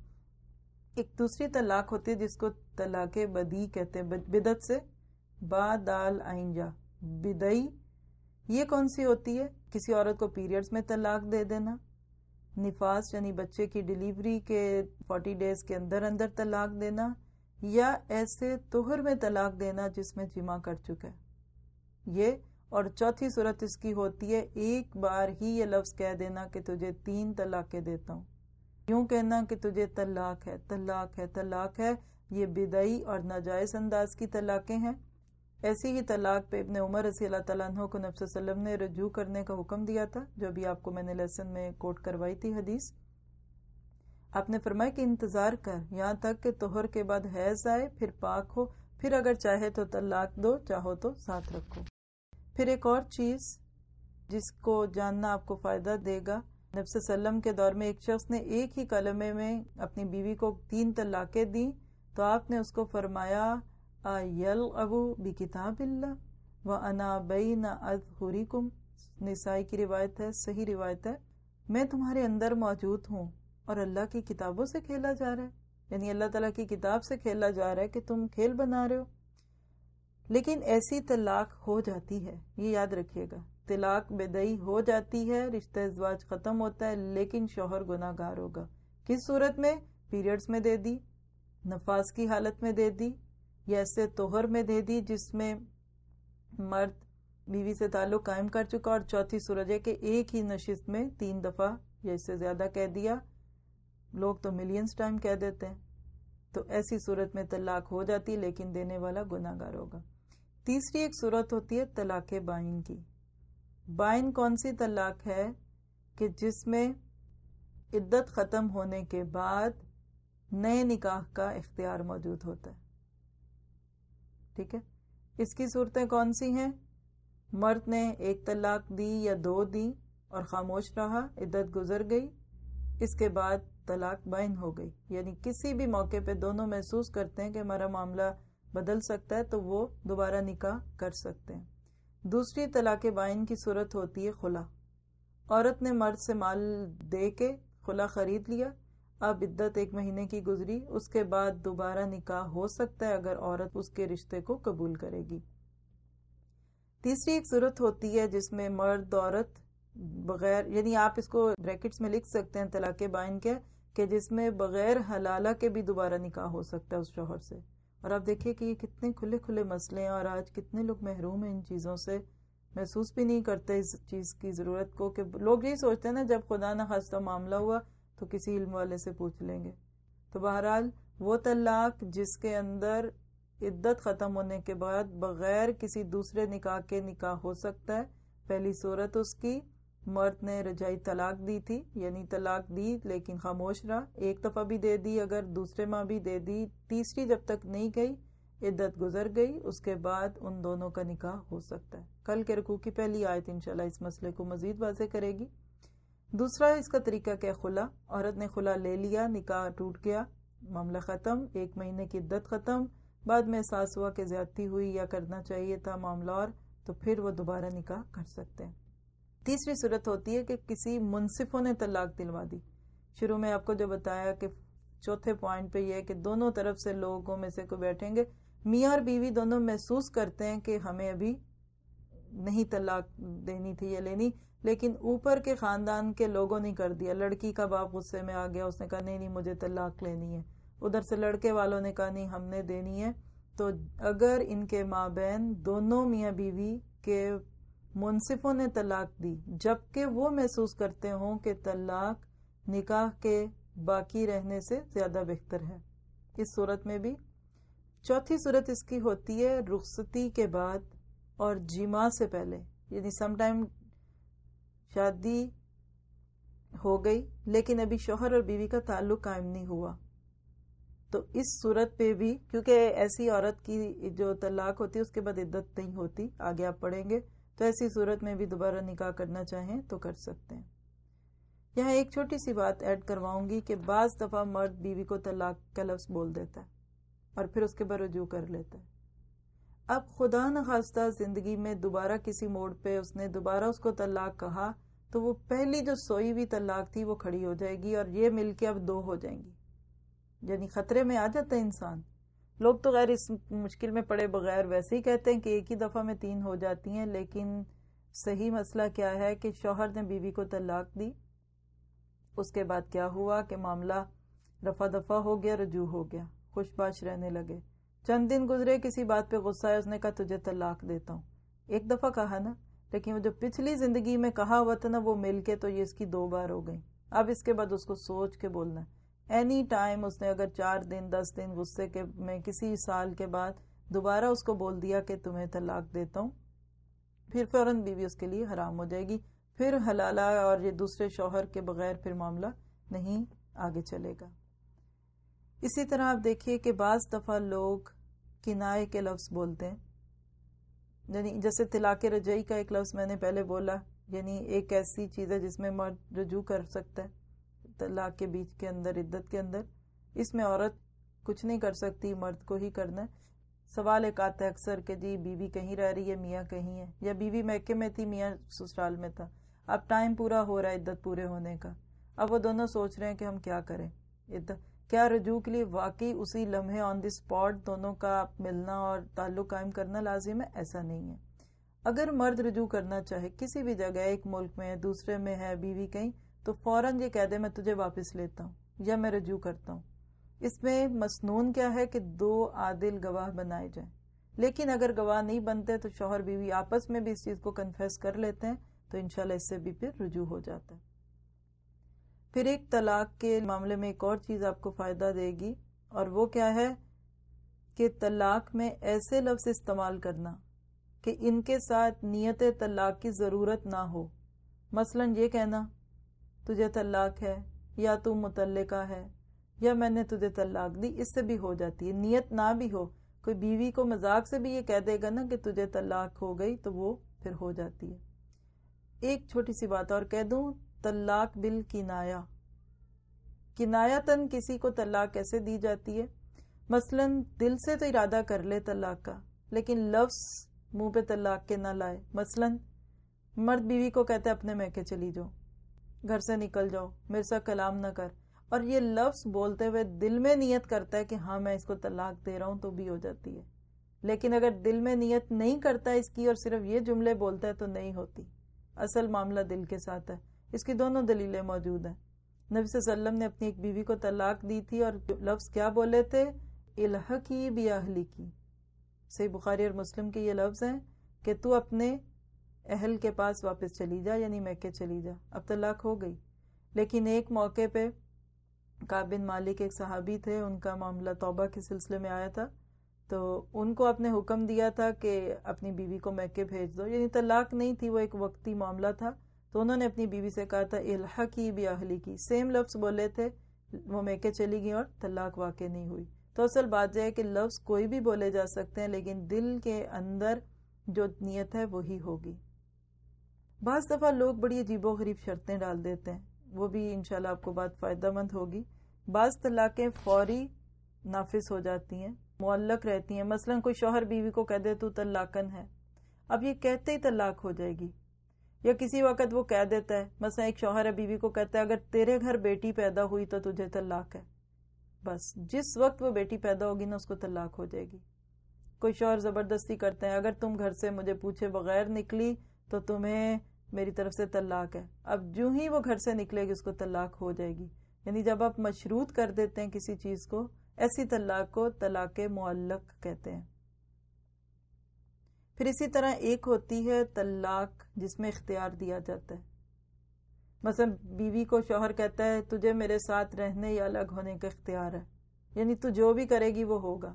ایک دوسری طلاق ہوتی ہے جس کو طلاق بدی کہتے ہیں بدت سے۔ با دال آئنجا بدئی یہ کون سی ہوتی ہے؟ کسی عورت کو پیریڈز میں طلاق دے دینا۔ نفاس یعنی بچے کی ڈلیوری کے فورٹی ڈیز کے اندر اندر طلاق دینا۔ یا ایسے توہر میں طلاق دینا جس میں جمع کر چکا ہے یہ، اور چوتھی صورت اس کی ہوتی ہے، ایک بار ہی یہ لفظ کہہ دینا کہ تجھے تین طلاقیں دیتا ہوں۔ یوں کہنا کہ تجھے طلاق ہے طلاق ہے طلاق ہے، یہ بدعی اور ناجائز انداز کی طلاقیں ہیں۔ ایسی ہی طلاق پہ ابن عمر رضی اللہ تعالیٰ عنہ کو نبی وسلم نے رجوع کرنے کا حکم دیا تھا، جو بھی آپ کو میں نے لیسن میں کوٹ کروائی تھی حدیث۔ آپ نے فرمایا کہ انتظار کر، یہاں تک کہ توہر کے بعد حیض آئے، پھر پاک ہو، پھر اگر چاہے تو طلاق دو، چاہو تو ساتھ رکھو۔ پھر ایک اور چیز جس کو جاننا آپ کو فائدہ دے گا نب نبس وسلم کے دور میں ایک شخص نے ایک ہی کلمے میں اپنی بیوی کو تین طلاقیں دیں تو آپ نے اس کو فرمایا یل ابو بھی کتاب اللہ و انا بئی نہ کم نسائی کی روایت ہے، صحیح روایت ہے۔ میں تمہارے اندر موجود ہوں اور اللہ کی کتابوں سے کھیلا جا رہا ہے۔ یعنی اللہ تعالیٰ کی کتاب سے کھیلا جا رہا ہے کہ تم کھیل بنا رہے ہو۔ لیکن ایسی طلاق ہو جاتی ہے، یہ یاد رکھیے گا۔ طلاق بدئی ہو جاتی ہے، رشتہ ازواج ختم ہوتا ہے، لیکن شوہر گناہ گار ہوگا۔ کس صورت میں؟ پیریڈز میں دے دی، نفاذ کی حالت میں دے دی، یا ایسے توہر میں دے دی، جس میں مرد بیوی سے تعلق قائم کر چکا اور چوتھی سورج ہے کہ ایک ہی نشست میں تین دفعہ یا اس سے زیادہ کہہ دیا۔ لوگ تو ملینز ٹائم کہہ دیتے ہیں۔ تو ایسی صورت میں طلاق ہو جاتی، لیکن دینے والا گناہ گار ہوگا۔ تیسری ایک صورت ہوتی ہے طلاق بائن کی۔ بائن کون سی طلاق ہے کہ جس میں عدت ختم ہونے کے بعد نئے نکاح کا اختیار موجود ہوتا ہے؟ ٹھیک ہے؟ اس کی صورتیں کون سی ہیں؟ مرد نے ایک طلاق دی یا دو دی اور خاموش رہا، عدت گزر گئی، اس کے بعد طلاق بائن ہو گئی۔ یعنی کسی بھی موقع پہ دونوں محسوس کرتے ہیں کہ ہمارا معاملہ بدل سکتا ہے تو وہ دوبارہ نکاح کر سکتے ہیں۔ دوسری طلاق بائن کی صورت ہوتی ہے خلا۔ عورت نے مرد سے مال دے کے خلا خرید لیا، اب عدت ایک مہینے کی گزری، اس کے بعد دوبارہ نکاح ہو سکتا ہے اگر عورت اس کے رشتے کو قبول کرے گی۔ تیسری ایک صورت ہوتی ہے جس میں مرد، عورت بغیر یعنی آپ اس کو بریکٹس میں لکھ سکتے ہیں طلاق بائن کے کہ جس میں بغیر حلالہ کے بھی دوبارہ نکاح ہو سکتا ہے اس شوہر سے۔ اور آپ دیکھیں کہ یہ کتنے کھلے کھلے مسئلے ہیں اور آج کتنے لوگ محروم ہیں ان چیزوں سے۔ محسوس بھی نہیں کرتے اس چیز کی ضرورت کو کہ لوگ یہی سوچتے ہیں نا، جب خدا نہ خاصہ معاملہ ہوا تو کسی علم والے سے پوچھ لیں گے۔ تو بہرحال وہ طلاق جس کے اندر عدت ختم ہونے کے بعد بغیر کسی دوسرے نکاح کے نکاح ہو سکتا ہے۔ پہلی صورت اس کی۔ مرد نے رجائی طلاق دی تھی یعنی طلاق دی لیکن خاموش رہا۔ ایک دفعہ بھی دے دی، اگر دوسرے ماہ بھی دے دی۔ تیسری جب تک نہیں گئی، عدت گزر گئی، اس کے بعد ان دونوں کا نکاح ہو سکتا ہے۔ کل کے رکوع کی پہلی آیت انشاءاللہ اس مسئلے کو مزید واضح کرے گی۔ دوسرا، اس کا طریقہ کیا خلا؟ عورت نے خلا لے لیا، نکاح ٹوٹ گیا، معاملہ ختم، ایک مہینے کی عدت ختم، بعد میں احساس ہوا کہ زیادتی ہوئی یا کرنا چاہیے تھا معاملہ اور، تو پھر وہ دوبارہ نکاح کر سکتے ہیں۔ تیسری صورت ہوتی ہے کہ کسی منصفوں نے طلاق دلوا دی۔ شروع میں آپ کو جو بتایا کہ چوتھے پوائنٹ پہ یہ ہے کہ دونوں طرف سے لوگوں میں سے کوئی بیٹھیں گے۔ میاں اور بیوی دونوں محسوس کرتے ہیں کہ ہمیں ابھی نہیں طلاق دینی تھی یا لینی، لیکن اوپر کے خاندان کے لوگوں نے کر دیا۔ لڑکی کا باپ غصے میں آ گیا، اس نے کہا، نہیں نہیں، مجھے طلاق لینی ہے۔ ادھر سے لڑکے والوں نے کہا، نہیں، ہم نے دینی ہے۔ تو اگر ان کے ماں بہن دونوں میاں بیوی کے منصفوں نے طلاق دی، جبکہ وہ محسوس کرتے ہوں کہ طلاق نکاح کے باقی رہنے سے زیادہ بہتر ہے۔ اس صورت میں بھی چوتھی صورت اس کی ہوتی ہے رخصتی کے بعد اور جمع سے پہلے۔ یعنی سم ٹائم شادی ہو گئی، لیکن ابھی شوہر اور بیوی کا تعلق قائم نہیں ہوا۔ تو اس صورت پہ بھی، کیونکہ ایسی عورت کی جو طلاق ہوتی ہے، اس کے بعد عدت نہیں ہوتی، آگے آپ پڑھیں گے۔ تو ایسی صورت میں بھی دوبارہ نکاح کرنا چاہیں تو کر سکتے ہیں۔ یہاں ایک چھوٹی سی بات ایڈ کرواؤں گی کہ بعض دفعہ مرد بیوی کو طلاق کا لفظ بول دیتا ہے اور پھر اس کے بعد رجوع کر لیتا ہے۔ اب خدا نخواستہ زندگی میں دوبارہ کسی موڑ پہ اس نے دوبارہ اس کو طلاق کہا تو وہ پہلی جو سوئی ہوئی طلاق تھی وہ کھڑی ہو جائے گی اور یہ مل کے اب دو ہو جائیں گی۔ یعنی خطرے میں آ جاتا ہے انسان۔ لوگ تو غیر اس مشکل میں پڑے بغیر ویسے ہی کہتے ہیں کہ ایک ہی دفعہ میں تین ہو جاتی ہیں، لیکن صحیح مسئلہ کیا ہے کہ شوہر نے بیوی کو طلاق دی۔ اس کے بعد کیا ہوا کہ معاملہ رفع دفع ہو گیا، رجوع ہو گیا، خوش باش رہنے لگے۔ چند دن گزرے، کسی بات پہ غصہ ہے اس نے کہا، تجھے طلاق دیتا ہوں۔ ایک دفعہ کہا نا، لیکن وہ جو پچھلی زندگی میں کہا ہوا تھا نا، وہ مل کے تو یہ اس کی دو بار ہو گئی اب اس کے بعد اس کو سوچ کے بولنا ہے۔ اینی ٹائم اس نے اگر چار دن، دس دن غصے کے میں کسی سال کے بعد دوبارہ اس کو بول دیا کہ تمہیں طلاق دیتا ہوں، پھر فوراً بیوی اس کے لیے حرام ہو جائے گی. پھر حلالہ اور یہ دوسرے شوہر کے بغیر پھر معاملہ نہیں آگے چلے گا. اسی طرح آپ دیکھیے کہ بعض دفعہ لوگ کنائے کے لفظ بولتے ہیں. یعنی جیسے طلاق رجعی کا ایک لفظ میں نے پہلے بولا یعنی ایک ایسی چیز ہے جس میں مرد رجوع کر سکتا ہے. طلاق کے بیچ کے اندر، عدت کے اندر۔ اس میں عورت کچھ نہیں کر سکتی، مرد کو ہی کرنا ہے۔ سوال ایک آتا ہے اکثر کہ جی بیوی بی کہیں رہ رہی ہے، میاں کہیں ہے یا بیوی بی میکے میں تھی، میاں سسرال میں تھا۔ اب ٹائم پورا ہو رہا ہے عدت پورے ہونے کا۔ اب وہ دونوں سوچ رہے ہیں کہ ہم کیا کریں۔ عدت، کیا رجوع کے لیے واقعی اسی لمحے آن دی اسپاٹ دونوں کا ملنا اور تعلق قائم کرنا لازم ہے؟ ایسا نہیں ہے۔ اگر مرد رجوع کرنا چاہے، کسی بھی جگہ، ایک ملک میں، دوسرے میں ہے، بیوی کہیں تو فوراً یہ کہہ دے میں تجھے واپس لیتا ہوں، یا میں رجوع کرتا ہوں۔ اس میں مسنون کیا ہے کہ دو عادل گواہ بنائے جائیں۔ لیکن اگر گواہ نہیں بنتے تو شوہر بیوی آپس میں بھی اس چیز کو کنفیس کر لیتے ہیں، تو انشاءاللہ اس سے بھی پھر رجوع ہو جاتا ہے۔ پھر ایک طلاق کے معاملے میں ایک اور چیز آپ کو فائدہ دے گی، اور وہ کیا ہے کہ طلاق میں ایسے لفظ استعمال کرنا کہ ان کے ساتھ نیت طلاق کی ضرورت نہ ہو۔ مثلا یہ کہنا تجھے طلاق ہے یا تو متعلقہ ہے یا میں نے تجھے طلاق دی، اس سے بھی ہو جاتی ہے۔ نیت نہ بھی ہو، کوئی بیوی کو مذاق سے بھی یہ کہہ دے گا نا کہ تجھے طلاق ہو گئی تو وہ پھر ہو جاتی ہے۔ ایک چھوٹی سی بات اور کہہ دوں، طلاق بل کنایا۔ کنایا تن کسی کو طلاق کیسے دی جاتی ہے؟ مثلا دل سے تو ارادہ کر لے طلاق کا، لیکن لفظ منہ پہ طلاق کے نہ لائے۔ مثلا مرد بیوی کو کہتے اپنے میں کے چلی جاؤ۔ گھر سے نکل جاؤ، میرے ساتھ کلام نہ کر۔ اور یہ لفظ بولتے ہوئے دل میں نیت کرتا ہے کہ ہاں میں اس کو طلاق دے رہا ہوں تو بھی ہو جاتی ہے۔ لیکن اگر دل میں نیت نہیں کرتا اس کی اور صرف یہ جملے بولتا ہے تو نہیں ہوتی۔ اصل معاملہ دل کے ساتھ ہے۔ اس کی دونوں دلیلیں موجود ہیں۔ نبی صلی اللہ علیہ وسلم نے اپنی ایک بیوی کو طلاق دی تھی اور لفظ کیا بولے تھے؟ الہ کی بھی اہلی کی صحیح بخاری اور مسلم کے یہ لفظ ہیں کہ تو اپنے اہل کے پاس واپس چلی جا یعنی میکے چلی جا۔ اب طلاق ہو گئی۔ لیکن ایک موقع پہ کابن مالک ایک صحابی تھے، ان کا معاملہ توبہ کے سلسلے میں آیا تھا۔ تو ان کو اپنے حکم دیا تھا کہ اپنی بیوی کو میکے بھیج دو۔ یعنی طلاق نہیں تھی، وہ ایک وقتی معاملہ تھا۔ تو انہوں نے اپنی بیوی سے کہا تھا الحا کی بھی اہلی کی۔ سیم لفظ بولے تھے، وہ میکے چلی گئی اور طلاق واقع نہیں ہوئی۔ تو اصل بات یہ ہے کہ لفظ کوئی بھی بولے جا سکتے ہیں، لیکن دل کے اندر جو نیت ہے، وہی ہوگی۔ بعض دفعہ لوگ بڑی عجیب و غریب شرطیں ڈال دیتے ہیں۔ وہ بھی انشاءاللہ آپ کو بات فائدہ مند ہوگی۔ بعض طلاقیں فوری نافذ ہو جاتی ہیں، معلق رہتی ہیں۔ مثلا کوئی شوہر بیوی کو کہہ دے تو طلاقن ہے۔ اب یہ کہتے ہی طلاق ہو جائے گی۔ یا کسی وقت وہ کہہ دیتا ہے، مثلا ایک شوہر بیوی کو کہتا ہے، اگر تیرے گھر بیٹی پیدا ہوئی تو تجھے طلاق ہے۔ بس جس وقت وہ بیٹی پیدا ہوگی نا، اس کو طلاق ہو جائے گی۔ کوئی شوہر زبردستی کرتے ہیں، اگر تم گھر سے مجھے پوچھے بغیر نکلی تو تمہیں میری طرف سے طلاق ہے۔ اب جو ہی وہ گھر سے نکلے گی، اس کو طلاق ہو جائے گی۔ یعنی جب آپ مشروط کر دیتے ہیں کسی چیز کو، ایسی طلاق کو طلاق معلق کہتے ہیں۔ پھر اسی طرح ایک ہوتی ہے طلاق جس میں اختیار دیا جاتا ہے۔ مثلا بیوی کو شوہر کہتا ہے، تجھے میرے ساتھ رہنے یا الگ ہونے کا اختیار ہے۔ یعنی تو جو بھی کرے گی وہ ہوگا۔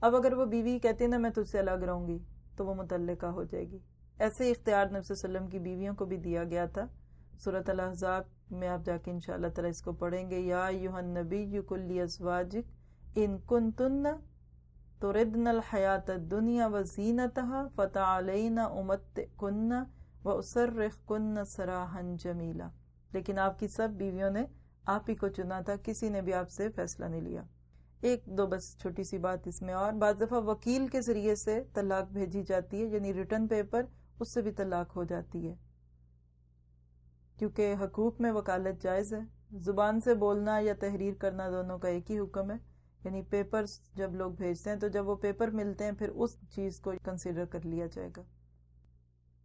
اب اگر وہ بیوی کہتی ہے نا میں تجھ سے الگ رہوں گی، تو وہ متعلقہ ہو جائے گی۔ ایسے اختیار نبی صلی اللہ علیہ وسلم کی بیویوں کو بھی دیا گیا تھا۔ صورت الحضاب میں آپ جا کے انشاءاللہ تعالی اس کو پڑھیں گے۔ یا یوہن نبی یو کلی ازواجک ان کن تن تردن الحیات الدنیا و زینتها فتعالینا امت کن و اسرخ کن سراحن جمیلا۔ لیکن آپ کی سب بیویوں نے آپ ہی کو چنا تھا، کسی نے بھی آپ سے فیصلہ نہیں لیا۔ ایک دو بس چھوٹی سی بات اس میں اور، بعض دفعہ وکیل کے ذریعے سے طلاق بھیجی جاتی ہے یعنی ریٹرن پیپر اس سے بھی طلاق ہو جاتی ہے۔ کیونکہ حقوق میں وکالت جائز ہے۔ زبان سے بولنا یا تحریر کرنا دونوں کا ایک ہی حکم ہے۔ یعنی پیپر جب لوگ بھیجتے ہیں تو جب وہ پیپر ملتے ہیں پھر اس چیز کو کنسیڈر کر لیا جائے گا۔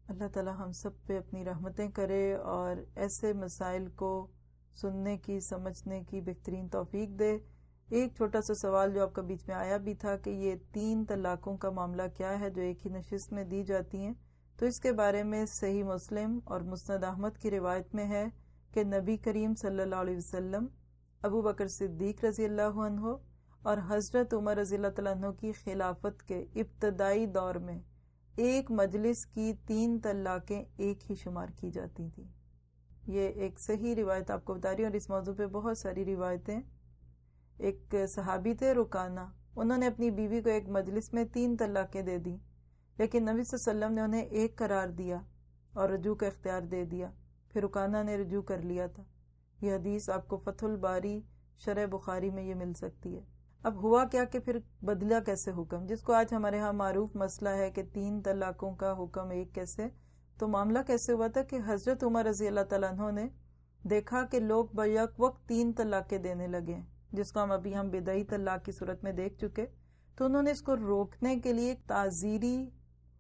اللہ تعالی ہم سب پہ اپنی رحمتیں کرے اور ایسے مسائل کو سننے کی، سمجھنے کی بہترین توفیق دے۔ ایک چھوٹا سا سوال جو آپ کا بیچ میں آیا بھی تھا کہ یہ تین طلاقوں کا معاملہ کیا ہے جو ایک ہی نشست میں دی جاتی ہیں۔ تو اس کے بارے میں صحیح مسلم اور مسند احمد کی روایت میں ہے کہ نبی کریم صلی اللہ علیہ وسلم، ابو بکر صدیق رضی اللہ عنہ اور حضرت عمر رضی اللہ تعالیٰ عنہ کی خلافت کے ابتدائی دور میں ایک مجلس کی تین طلاقیں ایک ہی شمار کی جاتی تھیں۔ یہ ایک صحیح روایت آپ کو بتا رہی ہوں اور اس موضوع پہ بہت ساری روایتیں۔ ایک صحابی تھے رکانا انہوں نے اپنی بیوی کو ایک مجلس میں تین طلاقیں دے دی لیکن نبی صلی اللہ علیہ وسلم نے انہیں ایک قرار دیا اور رجوع کا اختیار دے دیا۔ پھر رکانا نے رجوع کر لیا تھا۔ یہ حدیث آپ کو فتح الباری شرح بخاری میں یہ مل سکتی ہے۔ اب ہوا کیا کہ پھر بدلا کیسے حکم؟ جس کو آج ہمارے ہاں معروف مسئلہ ہے کہ تین طلاقوں کا حکم ایک کیسے؟ تو معاملہ کیسے ہوا تھا کہ حضرت عمر رضی اللہ تعالیٰ عنہ نے دیکھا کہ لوگ بیک وقت تین طلاقیں دینے لگے جس کو ہم ابھی ہم بدعی طلاق کی صورت میں دیکھ چکے۔ تو انہوں نے اس کو روکنے کے لیے ایک تعزیری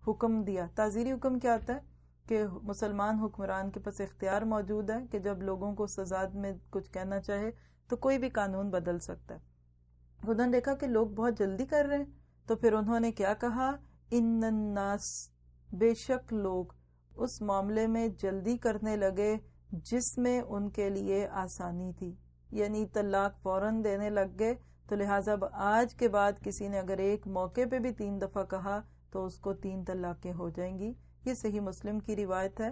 حکم دیا۔ تعزیری حکم کیا آتا ہے؟ کہ مسلمان حکمران کے پاس اختیار موجود ہے کہ جب لوگوں کو سزاد میں کچھ کہنا چاہے تو کوئی بھی قانون بدل سکتا ہے۔ انہوں نے دیکھا کہ لوگ بہت جلدی کر رہے ہیں۔ تو پھر انہوں نے کیا کہا؟ ان الناس، بے شک لوگ اس معاملے میں جلدی کرنے لگے جس میں ان کے لیے آسانی تھی۔ یعنی طلاق فوراً دینے لگ گئے۔ تو لہٰذا آج کے بعد کسی نے اگر ایک موقع پہ بھی تین دفعہ کہا تو اس کو تین طلاقیں ہو جائیں گی۔ یہ صحیح مسلم کی روایت ہے۔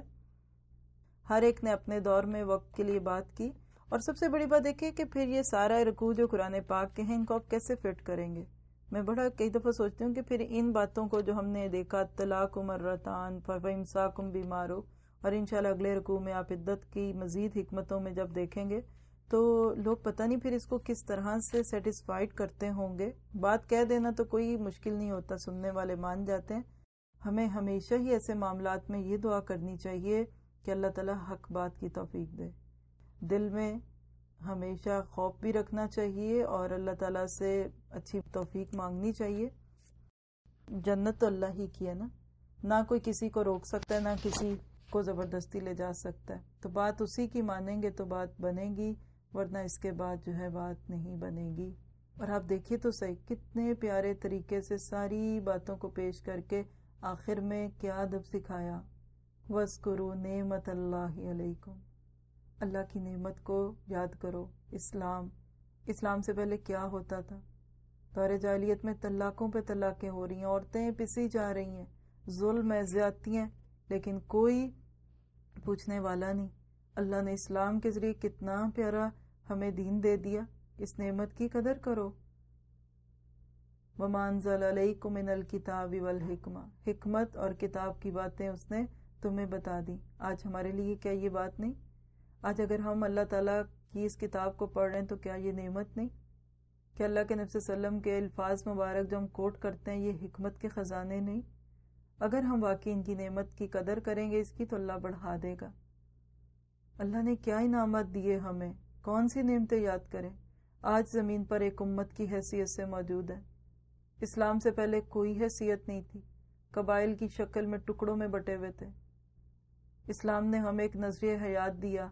ہر ایک نے اپنے دور میں وقت کے لیے بات کی۔ اور سب سے بڑی بات دیکھیے کہ پھر یہ سارا رکوع جو قرآن پاک کے ہیں، ان کو آپ کیسے فٹ کریں گے؟ میں بڑا کئی دفعہ سوچتی ہوں کہ پھر ان باتوں کو جو ہم نے دیکھا، طلاق عمر رتان فمساکم بیمارو اور انشاءاللہ اگلے رکوع میں آپ عدت کی مزید حکمتوں میں جب دیکھیں گے تو لوگ پتہ نہیں پھر اس کو کس طرح سے سیٹسفائڈ کرتے ہوں گے۔ بات کہہ دینا تو کوئی مشکل نہیں ہوتا، سننے والے مان جاتے ہیں۔ ہمیں ہمیشہ ہی ایسے معاملات میں یہ دعا کرنی چاہیے کہ اللہ تعالیٰ حق بات کی توفیق دے۔ دل میں ہمیشہ خوف بھی رکھنا چاہیے اور اللہ تعالیٰ سے اچھی توفیق مانگنی چاہیے۔ جنت تو اللہ ہی کی ہے نا۔ نہ کوئی کسی کو روک سکتا ہے، نہ کسی کو زبردستی لے جا سکتا ہے۔ تو بات اسی کی مانیں گے تو بات بنے گی۔ ورنہ اس کے بعد جو ہے بات نہیں بنے گی۔ اور آپ دیکھیے تو صحیح، کتنے پیارے طریقے سے ساری باتوں کو پیش کر کے آخر میں کیا ادب سکھایا۔ وز کرو نعمت اللہ علیکم اللہ کی نعمت کو یاد کرو۔ اسلام اسلام سے پہلے کیا ہوتا تھا؟ دور جالیت میں طلاقوں پہ طلاقیں ہو رہی ہیں، عورتیں پسی جا رہی ہیں، ظلم ہے زیادتی ہیں، لیکن کوئی پوچھنے والا نہیں۔ اللہ نے اسلام کے ذریعے کتنا پیارا ہمیں دین دے دیا، اس نعمت کی قدر کرو۔ من الکتاب والحکمہ حکمت اور کتاب کی باتیں اس نے تمہیں بتا دی آج ہمارے لیے کیا یہ بات نہیں؟ آج اگر ہم اللہ تعالیٰ کی اس کتاب کو پڑھ رہے ہیں تو کیا یہ نعمت نہیں؟ کہ اللہ کے نفس وسلم کے الفاظ مبارک جو ہم کوٹ کرتے ہیں یہ حکمت کے خزانے نہیں؟ اگر ہم واقعی ان کی نعمت کی قدر کریں گے اس کی تو اللہ بڑھا دے گا۔ اللہ نے کیا انعامات دیے ہمیں؟ کون سی نعمتیں یاد کریں؟ آج زمین پر ایک امت کی حیثیت سے موجود ہے۔ اسلام سے پہلے کوئی حیثیت نہیں تھی۔ قبائل کی شکل میں ٹکڑوں میں بٹے ہوئے تھے۔ اسلام نے ہمیں ایک نظریہ حیات دیا،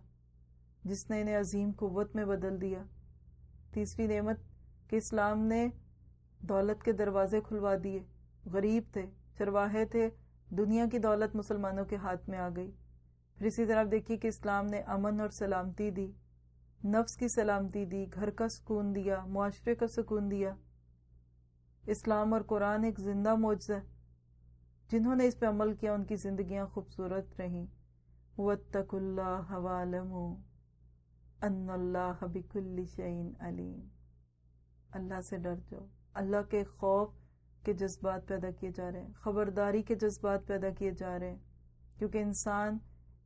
جس نے انہیں عظیم قوت میں بدل دیا۔ تیسری نعمت کہ اسلام نے دولت کے دروازے کھلوا دیے۔ غریب تھے، چرواہے تھے، دنیا کی دولت مسلمانوں کے ہاتھ میں آ گئی۔ پھر اسی طرح دیکھیے کہ اسلام نے امن اور سلامتی دی۔ نفس کی سلامتی دی، گھر کا سکون دیا، معاشرے کا سکون دیا۔ اسلام اور قرآن ایک زندہ معجزہ جنہوں نے اس پہ عمل کیا، ان کی زندگیاں خوبصورت رہیں۔ وَاتَّقُ اللَّهَ وَعَلَمُوا أَنَّ اللَّهَ بِكُلِّ شَيْءٍ عَلِيمٍ۔ اللہ سے ڈر جاؤ۔ اللہ کے خوف کے جذبات پیدا کیے جا رہے ہیں۔ خبرداری کے جذبات پیدا کیے جا رہے ہیں۔ کیونکہ انسان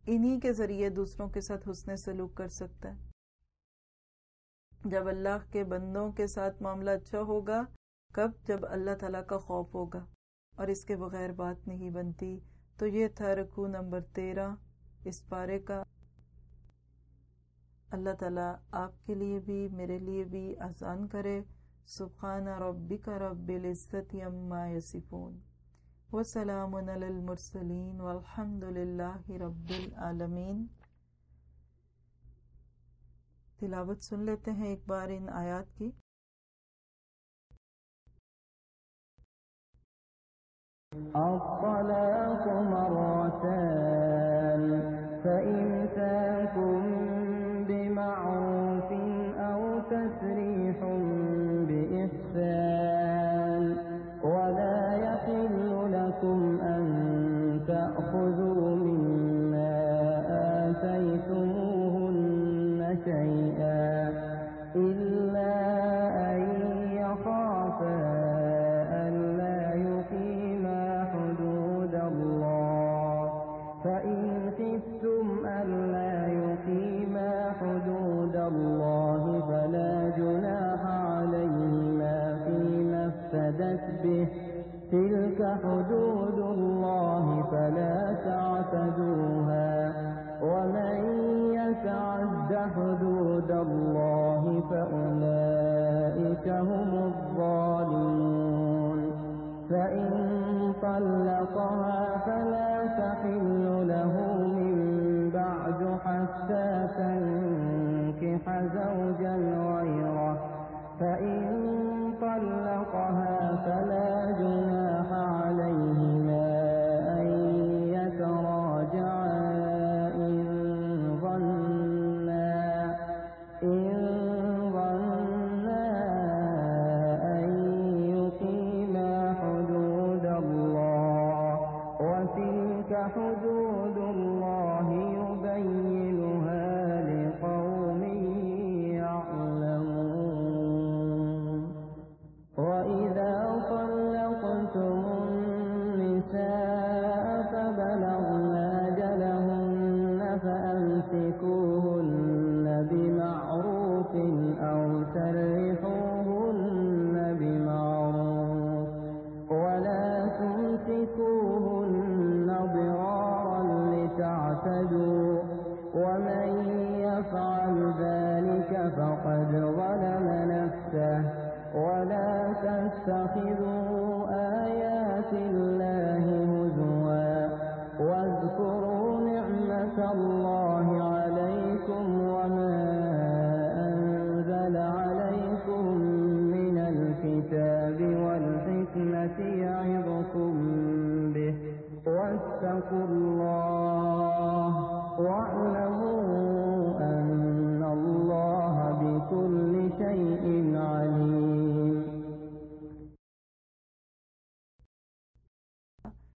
انہی کے ذریعے دوسروں کے ساتھ حسن سلوک کر سکتا ہے۔ جب اللہ کے بندوں کے ساتھ معاملہ اچھا ہوگا، کب؟ جب اللہ تعالیٰ کا خوف ہوگا۔ اور اس کے بغیر بات نہیں بنتی۔ تو یہ تھا رکو نمبر تیرہ، اس پارے کا۔ اللہ تعالیٰ آپ کے لیے بھی، میرے لیے بھی آسان کرے۔ سبحان ربک رب العزت عما یصفون۔ وسلام علی المرسلین والحمد للہ رب العالمین۔ تلاوت سن لیتے ہیں ایک بار ان آیات کی۔ الطلاق